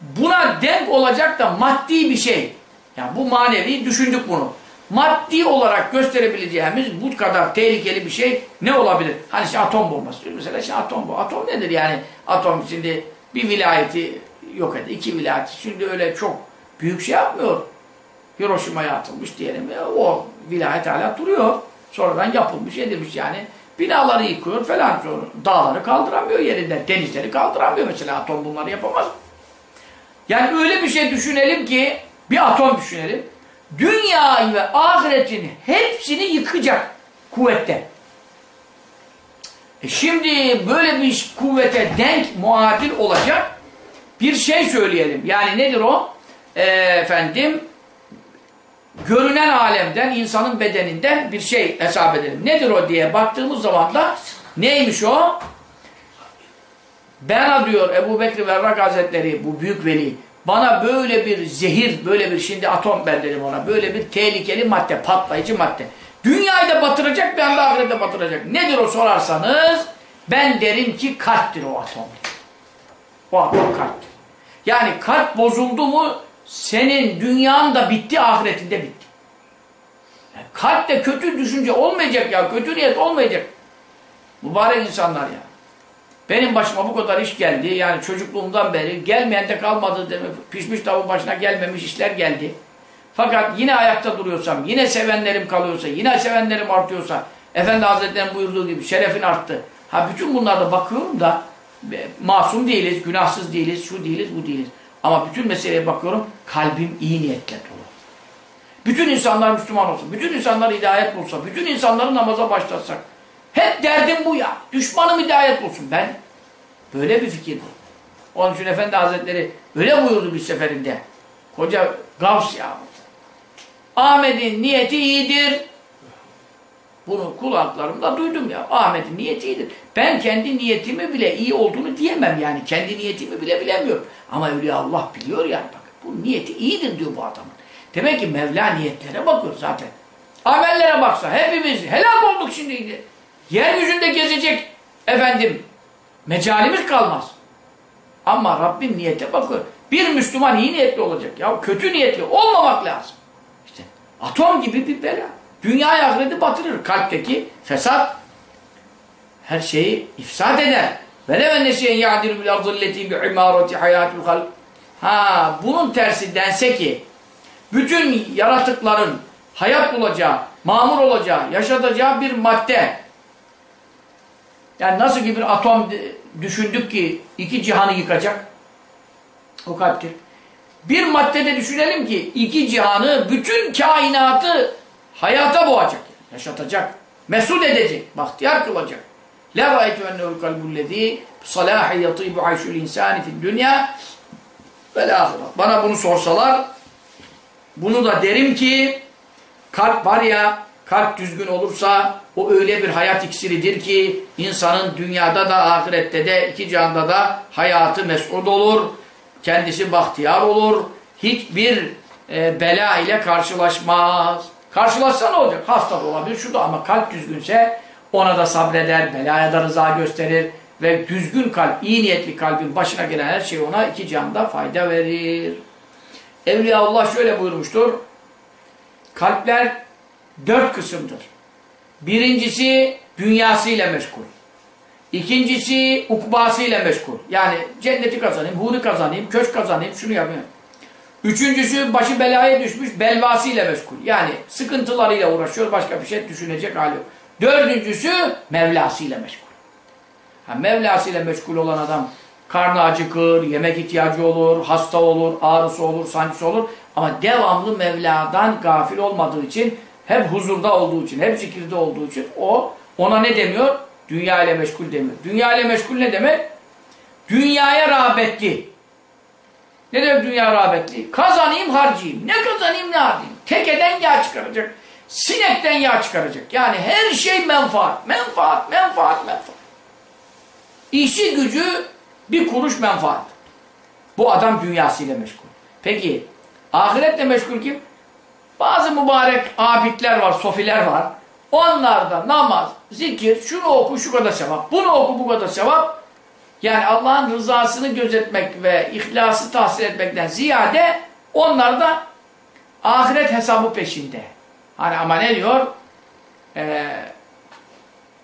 Buna denk olacak da maddi bir şey. Yani bu manevi düşündük bunu. Maddi olarak gösterebileceğimiz bu kadar tehlikeli bir şey ne olabilir? Hani işte atom bombası. Mesela işte atom bu. Atom nedir yani? Atom şimdi bir vilayeti yok eder. iki vilayeti. Şimdi öyle çok büyük şey yapmıyor. Hiroşima'ya atılmış diyelim. O vilayet hala duruyor. Sonradan yapılmış, edilmiş yani. Binaları yıkıyor falan. Sonra dağları kaldıramıyor yerinden. Denizleri kaldıramıyor mesela. Atom bunları yapamaz. Yani öyle bir şey düşünelim ki bir atom düşünelim. Dünyayı ve ahiretin hepsini yıkacak kuvvette. E şimdi böyle bir kuvvete denk muadil olacak bir şey söyleyelim. Yani nedir o? E, efendim görünen alemden, insanın bedeninden bir şey hesap edelim. Nedir o diye baktığımız zaman da neymiş o? Bana diyor Ebu Bekir Verrak Hazretleri, bu büyük veli, bana böyle bir zehir, böyle bir, şimdi atom ben dedim ona, böyle bir tehlikeli madde, patlayıcı madde. Dünyayı da batıracak, bir anda ahirette batıracak. Nedir o sorarsanız, ben derim ki kalptir o atom. O atom kalptir. Yani kalp bozuldu mu, senin dünyan da bitti, ahiretinde bitti. Yani kalpte kötü düşünce olmayacak ya, kötü niyet olmayacak. Mübarek insanlar ya. Benim başıma bu kadar iş geldi. Yani çocukluğumdan beri gelmeyen de kalmadı demek. Pişmiş tavuğun başına gelmemiş işler geldi. Fakat yine ayakta duruyorsam, yine sevenlerim kalıyorsa, yine sevenlerim artıyorsa, Efendi Hazretleri'nin buyurduğu gibi şerefin arttı. Ha bütün bunlarda bakıyorum da masum değiliz, günahsız değiliz, şu değiliz, bu değiliz. Ama bütün meseleye bakıyorum, kalbim iyi niyetle dolu. Bütün insanlar Müslüman olsa, bütün insanlar hidayet bulsa, bütün insanları namaza başlatsak. Hep derdim bu ya. Düşmanım hidayet bulsun. Ben böyle bir fikir. Onun için Efendi Hazretleri öyle buyurdu bir seferinde. Koca Gavs ya. Ahmet'in niyeti iyidir. Bunu kulaklarımda duydum ya. Ahmet'in niyeti iyidir. Ben kendi niyetimi bile iyi olduğunu diyemem yani. Kendi niyetimi bile bilemiyorum. Ama Evliya Allah biliyor yani. Bak, bu niyeti iyidir diyor bu adamın. Demek ki Mevla niyetlere bakıyor zaten. Amellere baksa hepimiz helak olduk şimdi. Yeryüzünde gezecek efendim mecalimiz kalmaz. Ama Rabbim niyete bakıyor. Bir Müslüman iyi niyetli olacak. Ya kötü niyetli olmamak lazım. İşte atom gibi bir bela. Dünya ahireti batırır. Kalpteki fesat her şeyi ifsad eder. Ve ne ve neşeyen ya'dilu bil arzilleti bi imareti hayatul halk. Ha bunun tersi dense ki bütün yaratıkların hayat bulacağı, mamur olacağı, yaşatacağı bir madde. Yani nasıl ki bir atom düşündük ki iki cihanı yıkacak. O kalptir. bir maddede düşünelim ki iki cihanı, bütün kainatı hayata boğacak. Yaşatacak. Mesut edecek. Bahtiyar kılacak. La ra'aytu ennehu'l kalbullezî salâhi yatîbu ayşul insâni fid dünya vel ahire. Bana bunu sorsalar bunu da derim ki kalp var ya kalp düzgün olursa o öyle bir hayat iksiridir ki insanın dünyada da ahirette de iki canda da hayatı mesut olur. Kendisi bahtiyar olur. Hiçbir e, bela ile karşılaşmaz. Karşılaşsa ne olacak? Hasta da olabilir, şu da ama kalp düzgünse ona da sabreder, belaya da rıza gösterir ve düzgün kalp, iyi niyetli kalbin başına gelen her şey ona iki canda fayda verir. Evliya Allah şöyle buyurmuştur. Kalpler dört kısımdır. Birincisi dünyasıyla meşgul. İkincisi ukbasıyla meşgul. Yani cenneti kazanayım, huri kazanayım, köşk kazanayım, şunu yapayım. Üçüncüsü başı belaya düşmüş belvasıyla meşgul. Yani sıkıntılarıyla uğraşıyor, başka bir şey düşünecek hali yok. Dördüncüsü Mevlasıyla meşgul. Ha, Mevlasıyla meşgul olan adam karnı acıkır, yemek ihtiyacı olur, hasta olur, ağrısı olur, sancısı olur. Ama devamlı Mevla'dan gafil olmadığı için, hep huzurda olduğu için, hep zikirde olduğu için o ona ne demiyor? Dünya ile meşgul demiyor. Dünya ile meşgul ne demek? Dünyaya rağbetli. Ne demek dünya rağbetli? Kazanayım harcayayım. Ne kazanayım ne harcayayım? Tekeden yağ çıkaracak. Sinekten yağ çıkaracak. Yani her şey menfaat. Menfaat, menfaat, menfaat. İşi gücü bir kuruş menfaat. Bu adam dünyasıyla meşgul. Peki ahiretle meşgul kim? Bazı mübarek abidler var, sofiler var. Onlar da namaz, zikir, şunu oku şu kadar sevap, bunu oku bu kadar sevap. Yani Allah'ın rızasını gözetmek ve ihlası tahsil etmekten ziyade onlar da ahiret hesabı peşinde. Hani ama ne diyor? Ee,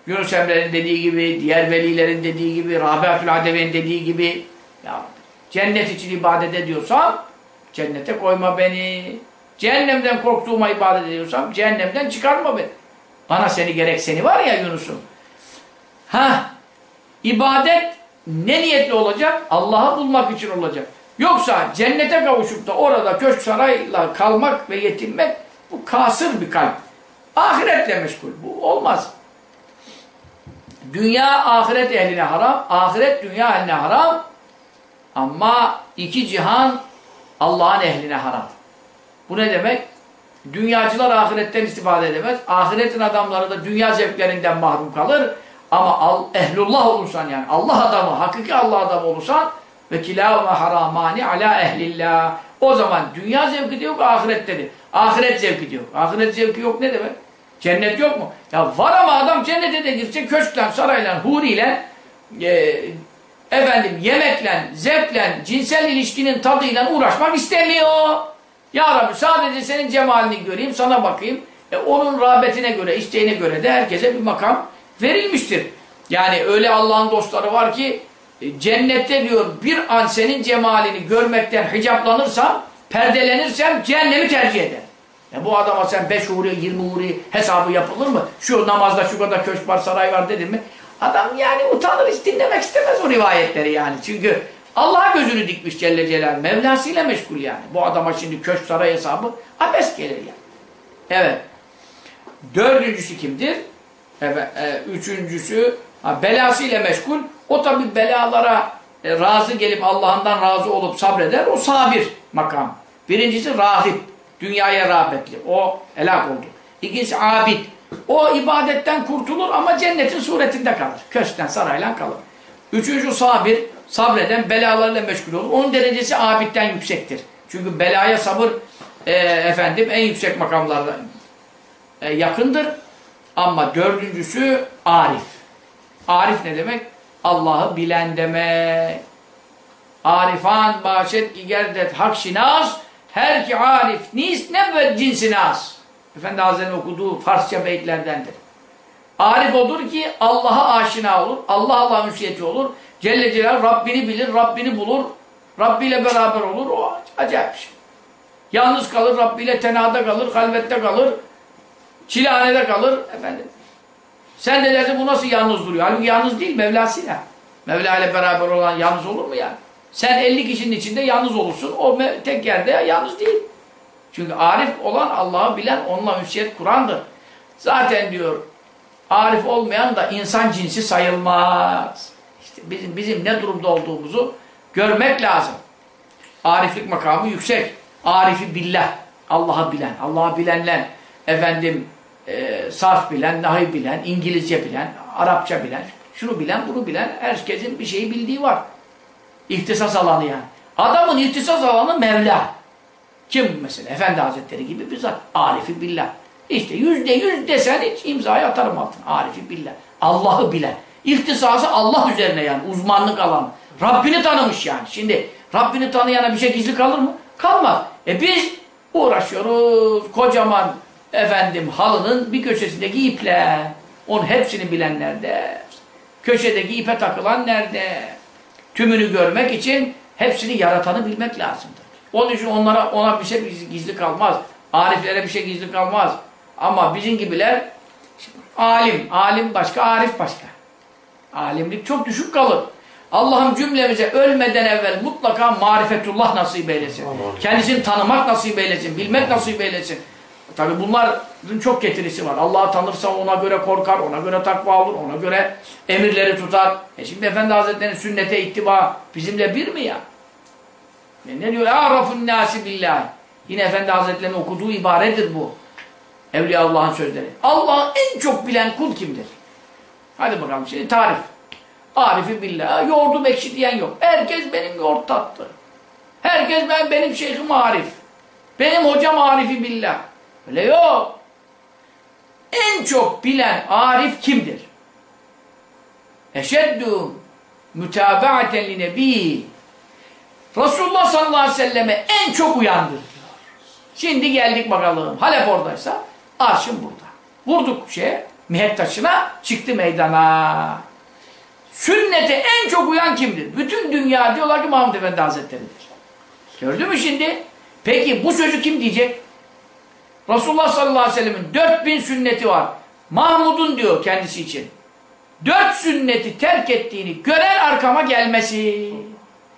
Yunus Emre'nin dediği gibi, diğer velilerin dediği gibi, Rabiatül Adevi'nin dediği gibi ya cennet için ibadet ediyorsam cennete koyma beni. Cehennemden korktuğuma ibadet ediyorsam cehennemden çıkarma beni. Bana seni gerek seni var ya Yunus'um. Ha, ibadet ne niyetli olacak? Allah'ı bulmak için olacak. Yoksa cennete kavuşup da orada köşk sarayla kalmak ve yetinmek bu kasır bir kalp. Ahiretle meşgul. Bu olmaz. Dünya ahiret ehline haram, ahiret dünya ehline haram. Ama iki cihan Allah'ın ehline haram. Bu ne demek? Dünyacılar ahiretten istifade edemez. Ahiretin adamları da dünya zevklerinden mahrum kalır. Ama al, ehlullah olursan yani Allah adamı, hakiki Allah adamı olursan ve kilâve haramani ala. O zaman dünya zevki de yok, ahirette de. Ahiret zevki de yok. Ahiret zevki yok ne demek? Cennet yok mu? Ya var ama adam cennete de girse köşkle, sarayla, huriyle e, efendim yemekle, zevkle, cinsel ilişkinin tadıyla uğraşmak istemiyor. Ya Rabbi sadece senin cemalini göreyim, sana bakayım. E, onun rağbetine göre, isteğine göre de herkese bir makam verilmiştir. Yani öyle Allah'ın dostları var ki e, cennette diyor bir an senin cemalini görmekten hicaplanırsam, perdelenirsem cehennemi tercih eder. E bu adama sen 5 huri, 20 huri hesabı yapılır mı? Şu namazda şu kadar köşk var, saray var dedin mi? Adam yani utanır, hiç dinlemek istemez o rivayetleri yani. Çünkü Allah'a gözünü dikmiş Celle Celal. Mevlasıyla meşgul yani. Bu adama şimdi köşk saray hesabı abes gelir yani. Evet. Dördüncüsü kimdir? Evet, e, üçüncüsü ha, belasıyla meşgul. O tabi belalara e, razı gelip Allah'ından razı olup sabreder. O sabir makam. Birincisi rahip. Dünyaya rağbetli. O helak oldu. İkincisi abid. O ibadetten kurtulur ama cennetin suretinde kalır. Köşkten sarayla kalır. Üçüncü sabir. Sabreden belalarla meşgul olur. Onun derecesi abidden yüksektir. Çünkü belaya sabır e, efendim en yüksek makamlarla e, yakındır. Ama dördüncüsü arif. Arif ne demek? Allah'ı bilen demek. Arifan başet gigerdet hak şinas her ki arif nis ne ve cinsinas. Efendi Hazretleri'nin okuduğu Farsça beyitlerdendir. Arif odur ki Allah'a aşina olur. Allah Allah'ın ünsiyeti olur. Celle Celal Rabbini bilir, Rabbini bulur. Rabbi ile beraber olur. O acayip bir şey. Yalnız kalır, Rabbi ile tenada kalır, halvette kalır. Çilehanede kalır. Efendim. Sen de dersin bu nasıl yalnız duruyor? Halbuki yalnız değil Mevlasıyla. Mevla ile beraber olan yalnız olur mu yani? Sen 50 kişinin içinde yalnız olursun. O tek yerde yalnız değil. Çünkü arif olan Allah'ı bilen onunla ünsiyet kurandır. Zaten diyor arif olmayan da insan cinsi sayılmaz. İşte bizim, bizim ne durumda olduğumuzu görmek lazım. Ariflik makamı yüksek. Arifi billah. Allah'ı bilen, Allah'ı bilenler, efendim e, sarf bilen, nahi bilen, İngilizce bilen, Arapça bilen, şunu bilen, bunu bilen, herkesin bir şeyi bildiği var. İhtisas alanı yani. Adamın ihtisas alanı Mevla. Kim mesela? Efendi Hazretleri gibi bir zat. Arifi billah. İşte yüzde yüz desen hiç imzayı atarım altına. Arifi billah. Allah'ı bilen. İhtisası Allah üzerine yani. Uzmanlık alanı. Rabbini tanımış yani. Şimdi Rabbini tanıyana bir şey gizli kalır mı? Kalmaz. E biz uğraşıyoruz. Kocaman efendim halının bir köşesindeki iple. Onun hepsini bilen nerede? Köşedeki ipe takılan nerede? Tümünü görmek için hepsini yaratanı bilmek lazımdır. Onun için onlara ona bir şey gizli kalmaz. Ariflere bir şey gizli kalmaz. Ama bizim gibiler alim, alim başka, arif başka. Alimlik çok düşük kalır. Allah'ım cümlemize ölmeden evvel mutlaka marifetullah nasip eylesin. Kendisini tanımak nasip eylesin, bilmek nasip eylesin. Tabi bunların çok getirisi var. Allah'ı tanırsa ona göre korkar, ona göre takva olur, ona göre emirleri tutar. E şimdi Efendi Hazretleri'nin sünnete ittiba bizimle bir mi ya? E ne diyor? Arafun nasi billah. Yine Efendi Hazretleri'nin okuduğu ibaredir bu. Evliya Allah'ın sözleri. Allah'ı en çok bilen kul kimdir? Hadi bakalım şimdi tarif. Arifi billah. Yoğurdum ekşi diyen yok. Herkes benim yoğurt tattı. Herkes ben benim şeyhim Arif. Benim hocam Arifi billah. Öyle yok. En çok bilen Arif kimdir? Eşeddü mütabaaten li nebi. Resulullah sallallahu aleyhi ve selleme en çok uyandır. Şimdi geldik bakalım. Halep oradaysa arşın burada. Vurduk şeye, mihet taşına, çıktı meydana. Sünnete en çok uyan kimdir? Bütün dünya diyorlar ki Mahmud Efendi Hazretleri'dir. Gördün mü şimdi? Peki bu sözü kim diyecek? Resulullah sallallahu aleyhi ve sellemin 4000 sünneti var. Mahmud'un diyor kendisi için. Dört sünneti terk ettiğini gören arkama gelmesi.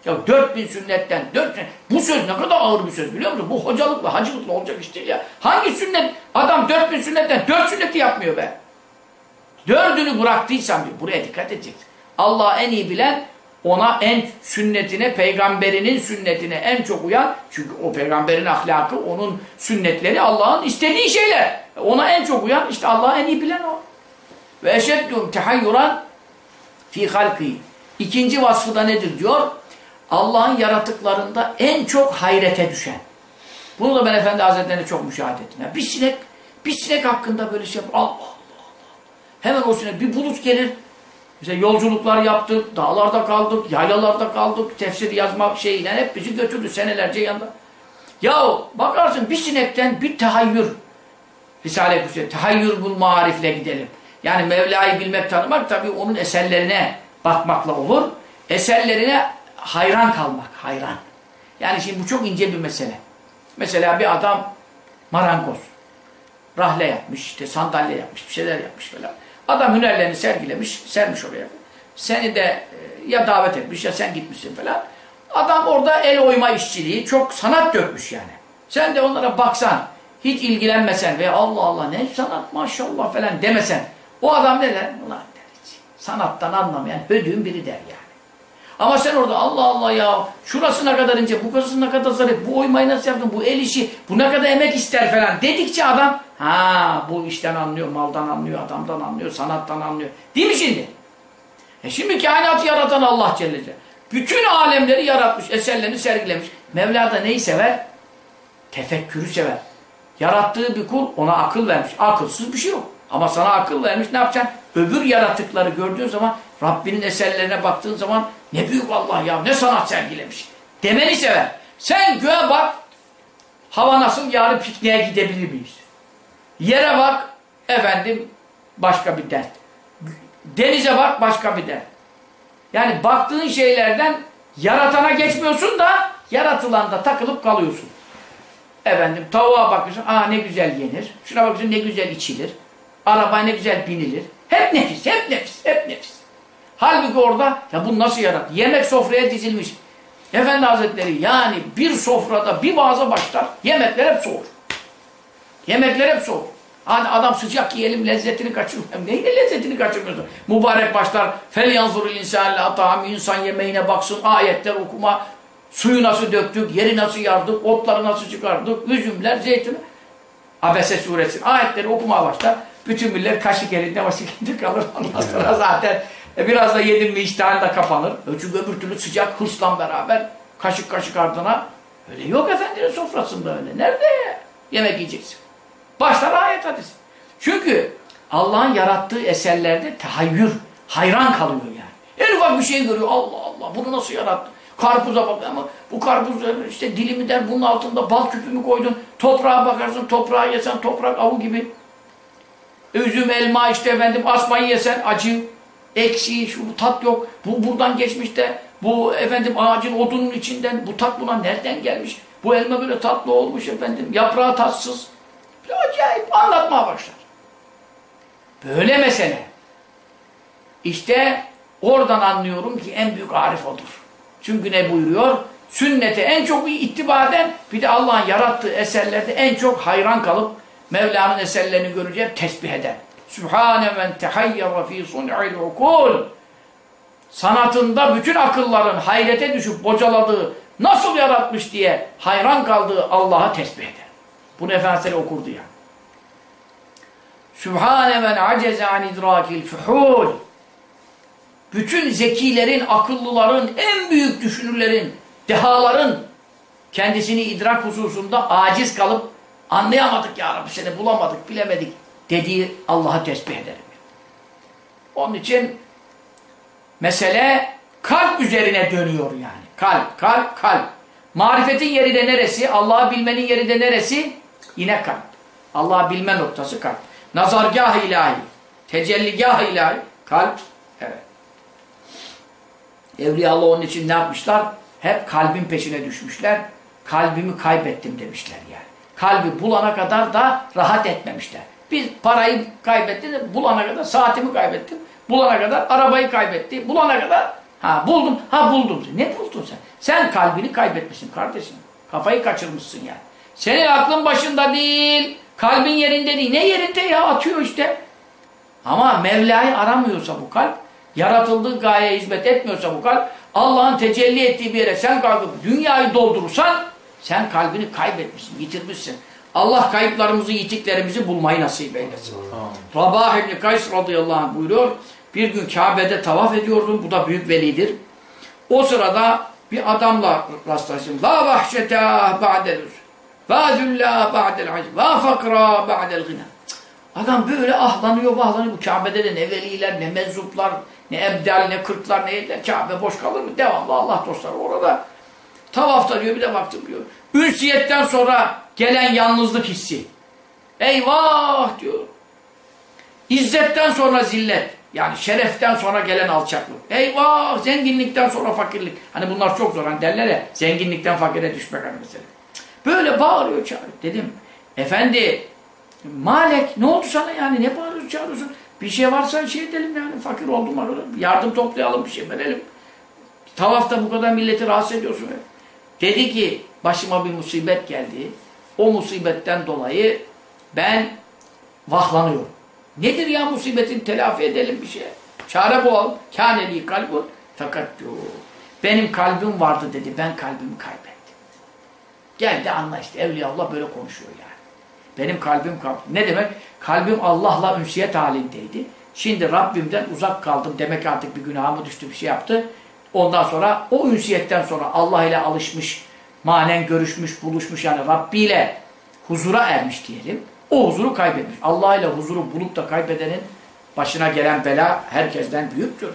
Ya 4000 sünnetten, 4 bu söz ne kadar ağır bir söz biliyor musun? Bu hocalıkla, hacılıkla olacak iş değil ya. Hangi sünnet, adam 4000 sünnetten 4 sünneti yapmıyor be. Dördünü bıraktıysan diyor, buraya dikkat edeceksin. Allah en iyi bilen, ona en sünnetine, peygamberinin sünnetine en çok uyan, çünkü o peygamberin ahlakı, onun sünnetleri Allah'ın istediği şeyler. Ona en çok uyan, işte Allah'ı en iyi bilen o. Ve eşeddüm tehayyuran fi halki. İkinci vasfı da nedir diyor? Allah'ın yaratıklarında en çok hayrete düşen. Bunu da ben Efendi Hazretleri'ne çok müşahede ettim. Yani bir sinek, bir sinek hakkında böyle şey yapar. Allah Allah Allah. Hemen o sinek bir bulut gelir. Mesela yolculuklar yaptık, dağlarda kaldık, yaylalarda kaldık, tefsir yazmak şeyiyle hep bizi götürdü senelerce yanında. Ya bakarsın bir sinekten bir tehayyür, Risale-i Kutsiye, tehayyür bul marifle gidelim. Yani Mevla'yı bilmek, tanımak tabii onun eserlerine bakmakla olur. Eserlerine hayran kalmak, hayran. Yani şimdi bu çok ince bir mesele. Mesela bir adam marangoz. Rahle yapmış, işte sandalye yapmış, bir şeyler yapmış falan. Adam hünerlerini sergilemiş, sermiş oraya. Seni de e, ya davet etmiş ya sen gitmişsin falan. Adam orada el oyma işçiliği çok sanat dökmüş yani. Sen de onlara baksan, hiç ilgilenmesen ve Allah Allah ne sanat maşallah falan demesen. O adam ne der? Ulan der hiç. Sanattan anlamayan hödüğün biri der yani. Ama sen orada Allah Allah ya şurasına kadar ince, bu kasasına kadar zarif, bu oymayı nasıl yaptın, bu el işi, bu ne kadar emek ister falan dedikçe adam ha bu işten anlıyor, maldan anlıyor, adamdan anlıyor, sanattan anlıyor. Değil mi şimdi? E şimdi kainatı yaratan Allah Celle Celle. Bütün alemleri yaratmış, eserlerini sergilemiş. Mevla da neyi sever? Tefekkürü sever. Yarattığı bir kul ona akıl vermiş. Akılsız bir şey yok. Ama sana akıl vermiş ne yapacaksın? Öbür yaratıkları gördüğün zaman Rabbinin eserlerine baktığın zaman ne büyük Allah ya ne sanat sergilemiş. Demeni sever. Sen göğe bak hava nasıl yarın pikniğe gidebilir miyiz? Yere bak efendim başka bir dert. Denize bak başka bir dert. Yani baktığın şeylerden yaratana geçmiyorsun da yaratılanda takılıp kalıyorsun. Efendim tavuğa bakıyorsun, aa ne güzel yenir. Şuna bakıyorsun ne güzel içilir. Arabaya ne güzel binilir. Hep nefis, hep nefis, hep nefis. Halbuki orada, ya bu nasıl yarattı? Yemek sofraya dizilmiş. Efendi Hazretleri yani bir sofrada bir vaaza başlar, yemekler hep soğur. Yemekler hep soğur. Hani adam sıcak yiyelim lezzetini kaçırmıyor. <laughs> Neyle lezzetini kaçırmıyorsun? Mübarek başlar. Fel la ta'am insan yemeğine baksın. Ayetler okuma. Suyu nasıl döktük, yeri nasıl yardık, otları nasıl çıkardık, üzümler, zeytin. Abese suresi ayetleri okumaya başlar. Bütün millet kaşık elinde başı kendi kalır. Ondan sonra zaten e, biraz da yedim mi iştahın da kapanır. Çünkü öbür türlü sıcak hırsla beraber kaşık kaşık ardına. Öyle yok efendinin sofrasında öyle. Nerede yemek yiyeceksin? Başlar ayet hadis. Çünkü Allah'ın yarattığı eserlerde tahayyür, hayran kalıyor yani. En ufak bir şey görüyor. Allah Allah bunu nasıl yarattı? Karpuza bak ama bu karpuz işte dilimi der bunun altında bal küpümü koydun. Toprağa bakarsın toprağı yesen toprak avu gibi. Üzüm, elma işte efendim asmayı yesen acı, ekşi, şu tat yok. Bu buradan geçmiş de bu efendim ağacın odunun içinden bu tat buna nereden gelmiş? Bu elma böyle tatlı olmuş efendim. Yaprağı tatsız. Bir acayip anlatmaya başlar. Böyle mesele. İşte oradan anlıyorum ki en büyük arif odur. Çünkü ne buyuruyor? Sünnete en çok ittiba eden, bir de Allah'ın yarattığı eserlerde en çok hayran kalıp Mevla'nın eserlerini görünce tesbih eder. Sübhane men tehayyara fi sun'il ukul. Sanatında bütün akılların hayrete düşüp bocaladığı, nasıl yaratmış diye hayran kaldığı Allah'a tesbih eder. Bunu Efendimiz okurdu ya. Sübhane men aceze an idrakil fuhul. Bütün zekilerin, akıllıların, en büyük düşünürlerin, dehaların kendisini idrak hususunda aciz kalıp anlayamadık ya Rabbi seni bulamadık, bilemedik dediği Allah'a tesbih ederim. Onun için mesele kalp üzerine dönüyor yani. Kalp, kalp, kalp. Marifetin yeri de neresi? Allah'ı bilmenin yeri de neresi? Yine kalp. Allah'ı bilme noktası kalp. Nazargah ilahi, tecelligah ilahi, kalp, evet. Evliyalı onun için ne yapmışlar? Hep kalbin peşine düşmüşler. Kalbimi kaybettim demişler yani. Kalbi bulana kadar da rahat etmemişler. Biz parayı kaybettim, bulana kadar saatimi kaybettim. Bulana kadar arabayı kaybetti. Bulana kadar ha buldum, ha buldum. Ne buldun sen? Sen kalbini kaybetmişsin kardeşim. Kafayı kaçırmışsın yani. Senin aklın başında değil, kalbin yerinde değil. Ne yerinde ya? Atıyor işte. Ama Mevla'yı aramıyorsa bu kalp, yaratıldığı gayeye hizmet etmiyorsa bu kalp, Allah'ın tecelli ettiği bir yere sen kalkıp dünyayı doldurursan, sen kalbini kaybetmişsin, yitirmişsin. Allah kayıplarımızı, yitiklerimizi bulmayı nasip eylesin. Rabah İbni Kays radıyallahu anh buyuruyor, bir gün Kabe'de tavaf ediyordum, bu da büyük velidir. O sırada bir adamla rastlaştım. La vahşete ba'del ve zülla ba'del acz ve fakra ba'del gina. Adam böyle ahlanıyor, vahlanıyor. Bu Kabe'de de ne veliler, ne meczuplar, ne ebdal, ne kırklar, ne yediler. Kabe boş kalır mı? Devamlı Allah dostları orada. Tavafta diyor, bir de baktım diyor. Ünsiyetten sonra gelen yalnızlık hissi. Eyvah diyor. İzzetten sonra zillet. Yani şereften sonra gelen alçaklık. Eyvah! Zenginlikten sonra fakirlik. Hani bunlar çok zor. Hani derler ya, zenginlikten fakire düşmek hani mesela. Böyle bağırıyor çağırıyor. Dedim, efendi, Malek ne oldu sana yani? Ne bağırıyorsun çağırıyorsun? Bir şey varsa şey edelim yani. Fakir oldum. Yardım toplayalım bir şey verelim. Tavafta bu kadar milleti rahatsız ediyorsun. Dedi ki başıma bir musibet geldi. O musibetten dolayı ben vahlanıyorum. Nedir ya musibetin telafi edelim bir şey. Çare bulalım. Kâneli kalbun. Fakat diyor, benim kalbim vardı dedi. Ben kalbimi kaybettim. Gel de anla. Evliyaullah böyle konuşuyor yani. Benim kalbim kaldı. Ne demek? Kalbim Allah'la ünsiyet halindeydi. Şimdi Rabbimden uzak kaldım. Demek artık bir günahımı düştü bir şey yaptı. Ondan sonra o ünsiyetten sonra Allah ile alışmış, manen görüşmüş, buluşmuş yani Rabbi ile huzura ermiş diyelim. O huzuru kaybetmiş. Allah ile huzuru bulup da kaybedenin başına gelen bela herkesten büyüktür.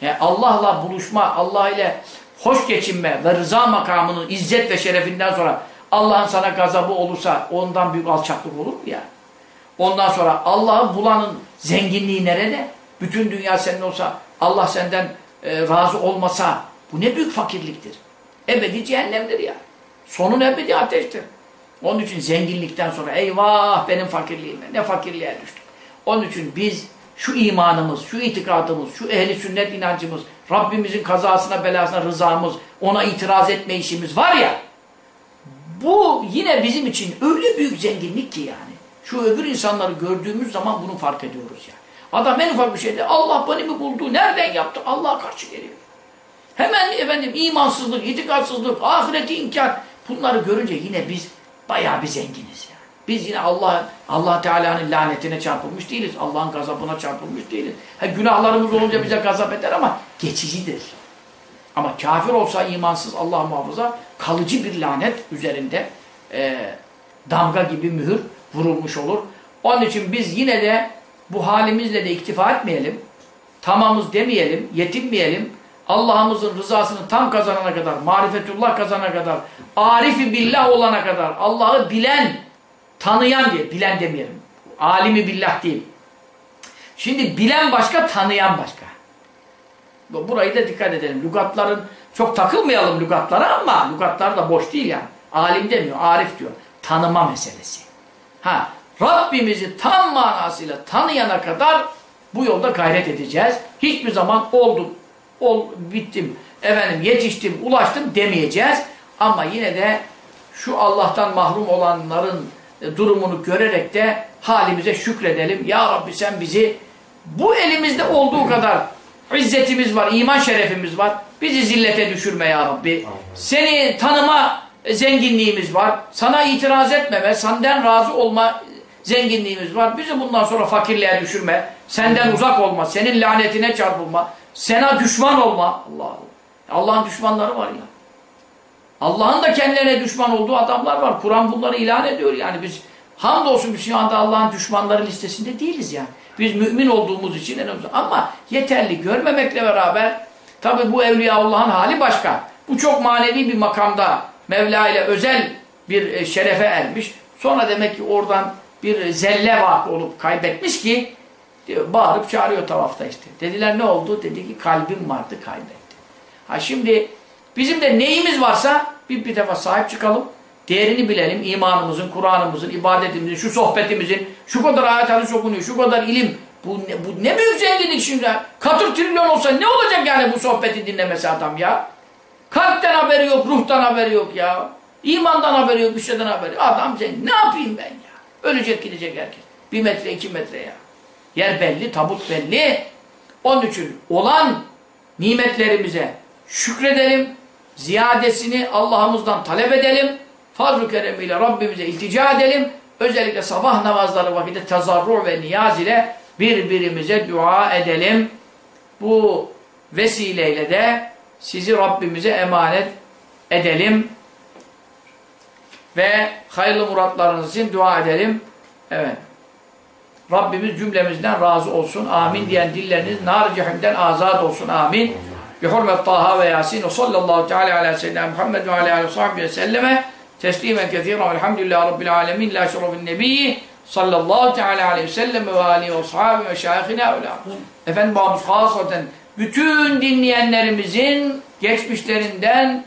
Yani Allah'la buluşma, Allah ile hoş geçinme ve rıza makamının izzet ve şerefinden sonra Allah'ın sana gazabı olursa ondan büyük alçaklık olur mu ya? Ondan sonra Allah'ı bulanın zenginliği nerede? Bütün dünya senin olsa, Allah senden e, razı olmasa bu ne büyük fakirliktir. Ebedi cehennemdir ya. Sonun ebedi ateştir. Onun için zenginlikten sonra eyvah benim fakirliğime ne fakirliğe düştüm. Onun için biz şu imanımız, şu itikadımız, şu ehli sünnet inancımız, Rabbimizin kazasına belasına rızamız, ona itiraz etme işimiz var ya, bu yine bizim için öyle büyük zenginlik ki yani. Şu öbür insanları gördüğümüz zaman bunu fark ediyoruz yani. Adam en ufak bir şeyde Allah beni mi buldu, nereden yaptı, Allah'a karşı geliyor. Hemen efendim imansızlık, itikatsızlık, ahireti inkar bunları görünce yine biz bayağı bir zenginiz yani. Biz yine Allah Allah Teala'nın lanetine çarpılmış değiliz. Allah'ın gazabına çarpılmış değiliz. Ha, günahlarımız olunca bize gazap eder ama geçicidir. Ama kafir olsa imansız Allah muhafaza kalıcı bir lanet üzerinde e, damga gibi mühür vurulmuş olur. Onun için biz yine de bu halimizle de iktifa etmeyelim. Tamamız demeyelim, yetinmeyelim. Allah'ımızın rızasını tam kazanana kadar, marifetullah kazanana kadar, arifi billah olana kadar, Allah'ı bilen, tanıyan diye, bilen demeyelim. Alimi billah değil. Şimdi bilen başka, tanıyan başka. Burayı da dikkat edelim. Lügatların, çok takılmayalım lügatlara ama lügatlar da boş değil yani. Alim demiyor, arif diyor. Tanıma meselesi. Ha, Rabbimizi tam manasıyla tanıyana kadar bu yolda gayret edeceğiz. Hiçbir zaman oldum, ol, bittim, efendim yetiştim, ulaştım demeyeceğiz. Ama yine de şu Allah'tan mahrum olanların e, durumunu görerek de halimize şükredelim. Ya Rabbi sen bizi bu elimizde olduğu kadar İzzetimiz var, iman şerefimiz var. Bizi zillete düşürme ya Rabbi. Seni tanıma zenginliğimiz var. Sana itiraz etmeme, senden razı olma zenginliğimiz var. Bizi bundan sonra fakirliğe düşürme. Senden uzak olma, senin lanetine çarpılma. Sana düşman olma. Allah Allah. Allah'ın düşmanları var ya. Allah'ın da kendilerine düşman olduğu adamlar var. Kur'an bunları ilan ediyor yani. Biz hamdolsun biz şu anda Allah'ın düşmanları listesinde değiliz yani. Biz mümin olduğumuz için en azından. Ama yeterli görmemekle beraber tabi bu Evliyaullah'ın hali başka. Bu çok manevi bir makamda Mevla ile özel bir e, şerefe ermiş. Sonra demek ki oradan bir zelle vakı olup kaybetmiş ki diyor, bağırıp çağırıyor tavafta işte. Dediler ne oldu? Dedi ki kalbim vardı kaybetti. Ha şimdi bizim de neyimiz varsa bir bir defa sahip çıkalım. Değerini bilelim. imanımızın, Kur'an'ımızın, ibadetimizin, şu sohbetimizin, şu kadar ayet hadis okunuyor, şu kadar ilim. Bu ne, bu ne büyük zenginlik şimdi. Katır trilyon olsa ne olacak yani bu sohbeti dinlemesi adam ya? Kalpten haberi yok, ruhtan haberi yok ya. İmandan haberi yok, bir şeyden haberi yok. Adam sen ne yapayım ben ya? Ölecek gidecek herkes. Bir metre, iki metre ya. Yer belli, tabut belli. Onun için olan nimetlerimize şükredelim. Ziyadesini Allah'ımızdan talep edelim fazl-ı keremiyle Rabbimize iltica edelim. Özellikle sabah namazları vakiti tazarru ve niyaz ile birbirimize dua edelim. Bu vesileyle de sizi Rabbimize emanet edelim. Ve hayırlı muratlarınız için dua edelim. Evet. Rabbimiz cümlemizden razı olsun. Amin diyen dilleriniz nar cehimden azat olsun. Amin. Bi hurmet Taha ve Yasin. Ve sallallahu teala ala seyyidina Muhammed ve ala aleyhi ve selleme. Teslimen kethiren velhamdülillahi rabbil alemin la şerefin nebiyyi sallallahu teala aleyhi ve sellem ve alihi ve sahabi ve şahine öyle. Efendim babamız hasaten bütün dinleyenlerimizin geçmişlerinden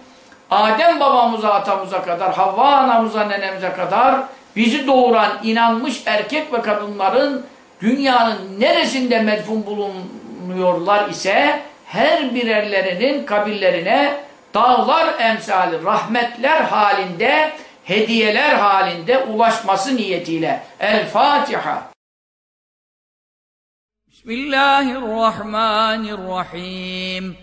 Adem babamıza atamıza kadar Havva anamıza nenemize kadar bizi doğuran inanmış erkek ve kadınların dünyanın neresinde medfun bulunuyorlar ise her birerlerinin kabirlerine dağlar emsali rahmetler halinde, hediyeler halinde ulaşması niyetiyle. El Fatiha. Bismillahirrahmanirrahim.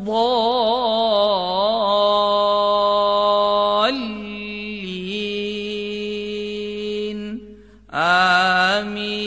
الضالين. آمين.